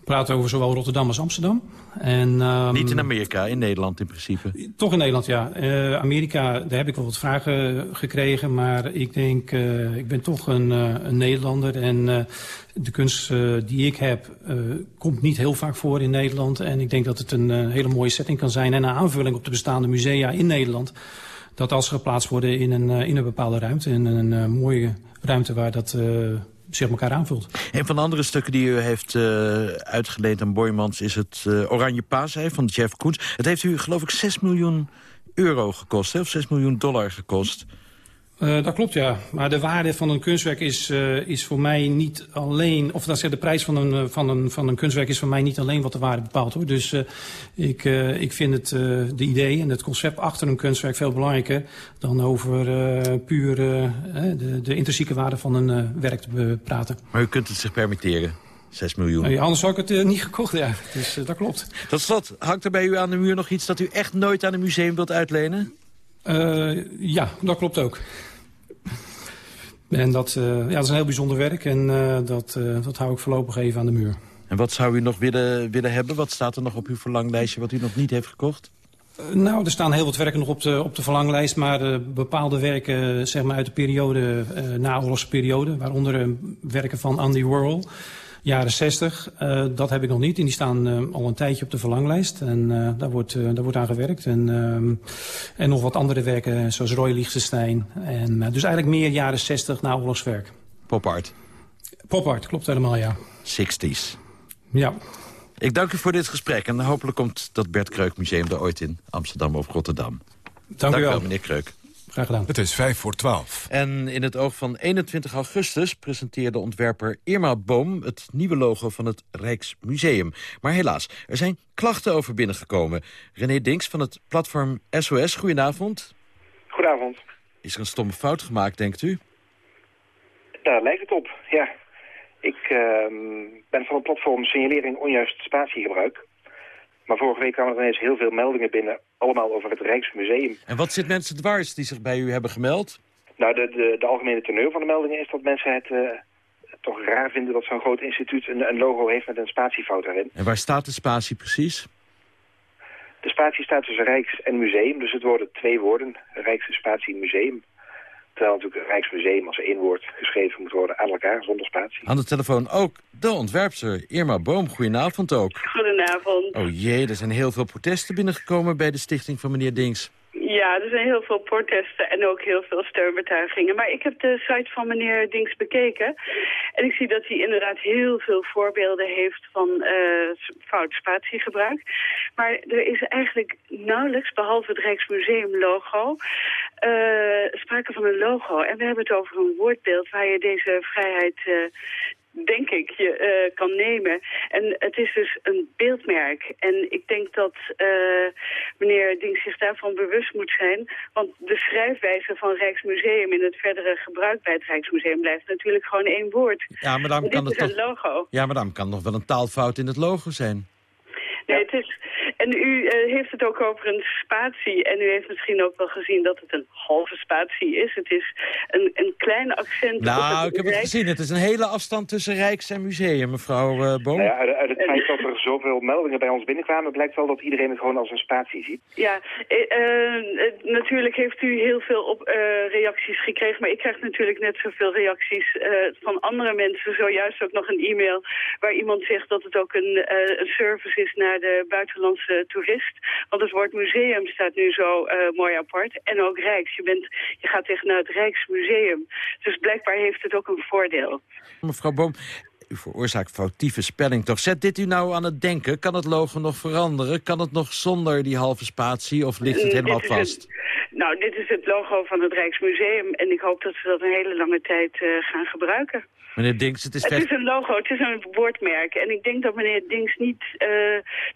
We praten over zowel Rotterdam als Amsterdam. En, um, Niet in Amerika, in Nederland in principe? Toch in Nederland, ja. Amerika, daar heb ik wel wat vragen gekregen, maar ik denk, ik ben toch een, een Nederlander en de kunst die ik heb komt niet heel vaak voor in Nederland. En ik denk dat het een hele mooie setting kan zijn en een aanvulling op de bestaande musea in Nederland. Dat als ze geplaatst worden in een, in een bepaalde ruimte, in een mooie ruimte waar dat zich elkaar aanvult. Een van de andere stukken die u heeft uitgeleend aan Boymans is het Oranje Paasei van Jeff Koens. Het heeft u geloof ik 6 miljoen euro gekost, of 6 miljoen dollar gekost. Uh, dat klopt, ja. Maar de waarde van een kunstwerk is, uh, is voor mij niet alleen... of dat zeg, de prijs van een, van, een, van een kunstwerk is voor mij niet alleen wat de waarde bepaalt. Hoor. Dus uh, ik, ik vind het de idee en het concept achter een kunstwerk veel belangrijker... dan over puur de, de intrinsieke waarde van een werk te praten. Maar u kunt het zich permitteren? 6 miljoen. Anders zou ik het uh, niet gekocht, ja. Dus uh, dat klopt. Tot slot, hangt er bij u aan de muur nog iets dat u echt nooit aan een museum wilt uitlenen? Uh, ja, dat klopt ook. En dat, uh, ja, dat is een heel bijzonder werk en uh, dat, uh, dat hou ik voorlopig even aan de muur. En wat zou u nog willen, willen hebben? Wat staat er nog op uw verlanglijstje wat u nog niet heeft gekocht? Nou, er staan heel wat werken nog op de, op de verlanglijst... maar eh, bepaalde werken zeg maar, uit de periode, uh, naoorlogse periode... waaronder uh, werken van Andy Warhol, jaren 60. dat heb ik nog niet en die staan al een tijdje op de verlanglijst. En daar, wordt, daar wordt aan gewerkt. En, en nog wat andere werken, zoals Roy Liechtenstein. En, dus eigenlijk meer jaren 60 naoorlogswerk. Pop art? Pop art, klopt helemaal, ja. 60s. Ja. Ik dank u voor dit gesprek en hopelijk komt dat Bert Kreuk Museum er ooit in Amsterdam of Rotterdam. Dank, u wel, meneer Kreuk. Graag gedaan. Het is vijf voor twaalf. En in het oog van 21 augustus presenteerde ontwerper Irma Boom... het nieuwe logo van het Rijksmuseum. Maar helaas, er zijn klachten over binnengekomen. René Dinks van het platform SOS, goedenavond. Goedenavond. Is er een stomme fout gemaakt, denkt u? Daar lijkt het op, ja. Ik uh, ben van het platform Signalering Onjuist Spatiegebruik. Maar vorige week kwamen er ineens heel veel meldingen binnen, allemaal over het Rijksmuseum. En wat zit mensen dwars die zich bij u hebben gemeld? Nou, de, de, de algemene teneur van de meldingen is dat mensen het uh, toch raar vinden dat zo'n groot instituut een, een, logo heeft met een spatiefout erin. En waar staat de spatie precies? De spatie staat tussen Rijks en Museum, dus het worden twee woorden, Rijks Spatie Museum. Terwijl natuurlijk het Rijksmuseum als één woord geschreven moet worden aan elkaar, zonder spatie. Aan de telefoon ook de ontwerpster Irma Boom. Goedenavond ook. Goedenavond. Oh jee, er zijn heel veel protesten binnengekomen bij de stichting van meneer Dings. Ja, er zijn heel veel protesten en ook heel veel steunbetuigingen. Maar ik heb de site van meneer Dings bekeken. En ik zie dat hij inderdaad heel veel voorbeelden heeft van uh, fout spatiegebruik. Maar er is eigenlijk nauwelijks, behalve het Rijksmuseum logo, uh, sprake van een logo. En we hebben het over een woordbeeld waar je deze vrijheid uh, denk ik, je uh, kan nemen. En het is dus een beeldmerk. En ik denk dat uh, meneer Ding zich daarvan bewust moet zijn. Want de schrijfwijze van Rijksmuseum in het verdere gebruik bij het Rijksmuseum blijft natuurlijk gewoon één woord. Ja, maar kan het toch... een logo. Ja, maar dan kan nog wel een taalfout in het logo zijn. Nee, het is... En u uh, heeft het ook over een spatie. En u heeft misschien ook wel gezien dat het een halve spatie is. Het is een, een klein accent. Nou, ik heb het gezien. Het is een hele afstand tussen Rijks en Museum, mevrouw uh, Boom. Nou ja, uit, uit, het feit dat er zoveel meldingen bij ons binnenkwamen... blijkt wel dat iedereen het gewoon als een spatie ziet. Ja, uh, natuurlijk heeft u heel veel op, reacties gekregen. Maar ik krijg natuurlijk net zoveel reacties van andere mensen. Zojuist ook nog een e-mail waar iemand zegt dat het ook een, een service is naar de buitenlandse toerist. Want het woord museum staat nu zo uh, mooi apart. En ook Rijks. Je, bent, je gaat tegen naar het Rijksmuseum. Dus blijkbaar heeft het ook een voordeel. Mevrouw Boom, u veroorzaakt foutieve spelling toch. Zet dit u nou aan het denken? Kan het logo nog veranderen? Kan het nog zonder die halve spatie of ligt het helemaal vast? Het, nou, dit is het logo van het Rijksmuseum. En ik hoop dat ze dat een hele lange tijd uh, gaan gebruiken. Meneer Dinks, het is... Het is een logo, het is een woordmerk. En ik denk dat meneer Dinks niet uh,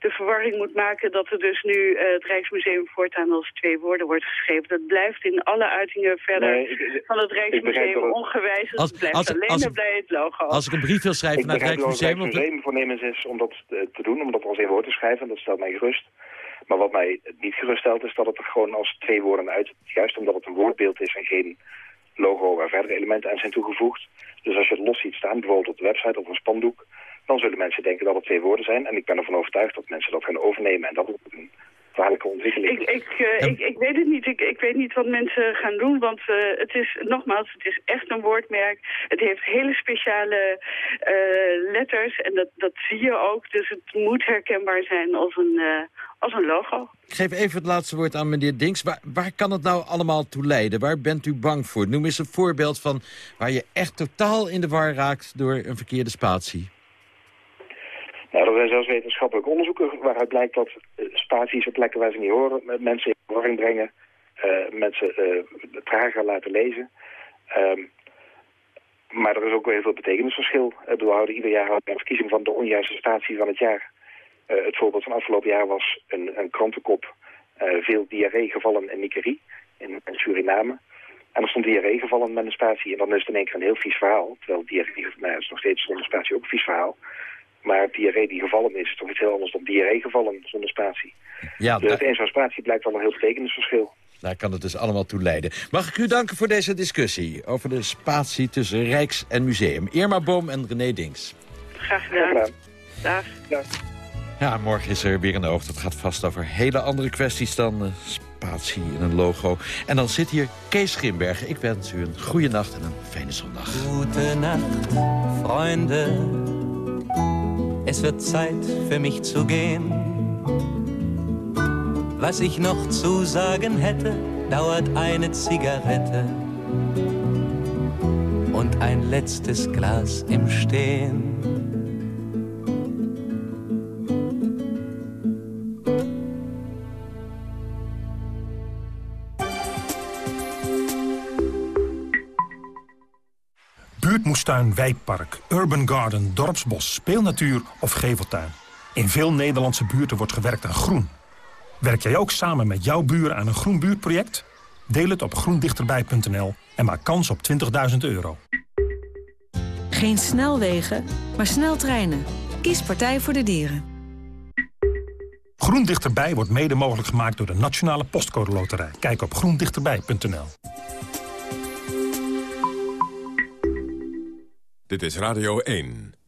de verwarring moet maken... dat er dus nu uh, het Rijksmuseum voortaan als twee woorden wordt geschreven. Dat blijft in alle uitingen verder nee, ik, van het Rijksmuseum ongewijzigd. Als, het blijft als, alleen als, bij het logo. Als ik een brief wil schrijven ik naar het Rijksmuseum... Het Rijksmuseum voornemens is om dat te, te doen, om dat als één woord te schrijven. Dat stelt mij gerust. Maar wat mij niet geruststelt is dat het er gewoon als twee woorden uit... juist omdat het een woordbeeld is en geen logo waar verdere elementen aan zijn toegevoegd. Dus als je het los ziet staan, bijvoorbeeld op de website of een spandoek... dan zullen mensen denken dat het twee woorden zijn. En ik ben ervan overtuigd dat mensen dat gaan overnemen en dat het een gevaarlijke ontwikkeling ik, ik, uh, ik, ik, weet het niet. Ik, ik weet niet wat mensen gaan doen, want uh, het is, nogmaals, het is echt een woordmerk. Het heeft hele speciale uh, letters en dat, dat zie je ook. Dus het moet herkenbaar zijn als een, als een logo. Ik geef even het laatste woord aan meneer Dinks. Waar, waar kan het nou allemaal toe leiden? Waar bent u bang voor? Noem eens een voorbeeld van waar je echt totaal in de war raakt door een verkeerde spatie. Nou, er zijn zelfs wetenschappelijke onderzoeken waaruit blijkt dat uh, spaties op plekken waar ze niet horen... mensen in verwarring brengen, uh, mensen uh, trager laten lezen. Um, maar er is ook wel heel veel betekenisverschil. we houden ieder jaar een verkiezing van de onjuiste spatie van het jaar. Het voorbeeld van afgelopen jaar was een, een krantenkop... veel diarreegevallen in Nickerie, in, in Suriname... En er stond diarree gevallen met een spatie. En dan is het in één keer een heel vies verhaal. Terwijl diarree, nou, is nog steeds zonder spatie ook een vies verhaal. Maar diarree die gevallen is, is toch iets heel anders dan diarree gevallen zonder spatie. Ja, dus het eens van spatie blijkt wel een heel betekenisverschil. Daar kan het dus allemaal toe leiden. Mag ik u danken voor deze discussie over de spatie tussen Rijks en Museum. Irma Boom en René Dings. Graag gedaan. Graag gedaan. Dag. Dag. Ja, morgen is er weer een oog. Dat gaat vast over hele andere kwesties dan uh, spatie in een logo. En dan zit hier Kees Schimbergen. Ik wens u een goede nacht en een fijne zondag. Gute Nacht, Freunde. Es wird Zeit für mich zu gehen. Was ich noch zu sagen hätte, dauert eine Zigarette und ein letztes Glas im Stehen. Buurtmoestuin, wijkpark, urban garden, dorpsbos, speelnatuur of geveltuin. In veel Nederlandse buurten wordt gewerkt aan groen. Werk jij ook samen met jouw buren aan een groen buurtproject? Deel het op groendichterbij.nl en maak kans op 20.000 euro. Geen snelwegen, maar sneltreinen. Kies Partij voor de Dieren. Groen Dichterbij wordt mede mogelijk gemaakt door de Nationale Postcode Loterij. Kijk op groendichterbij.nl. Dit is Radio 1.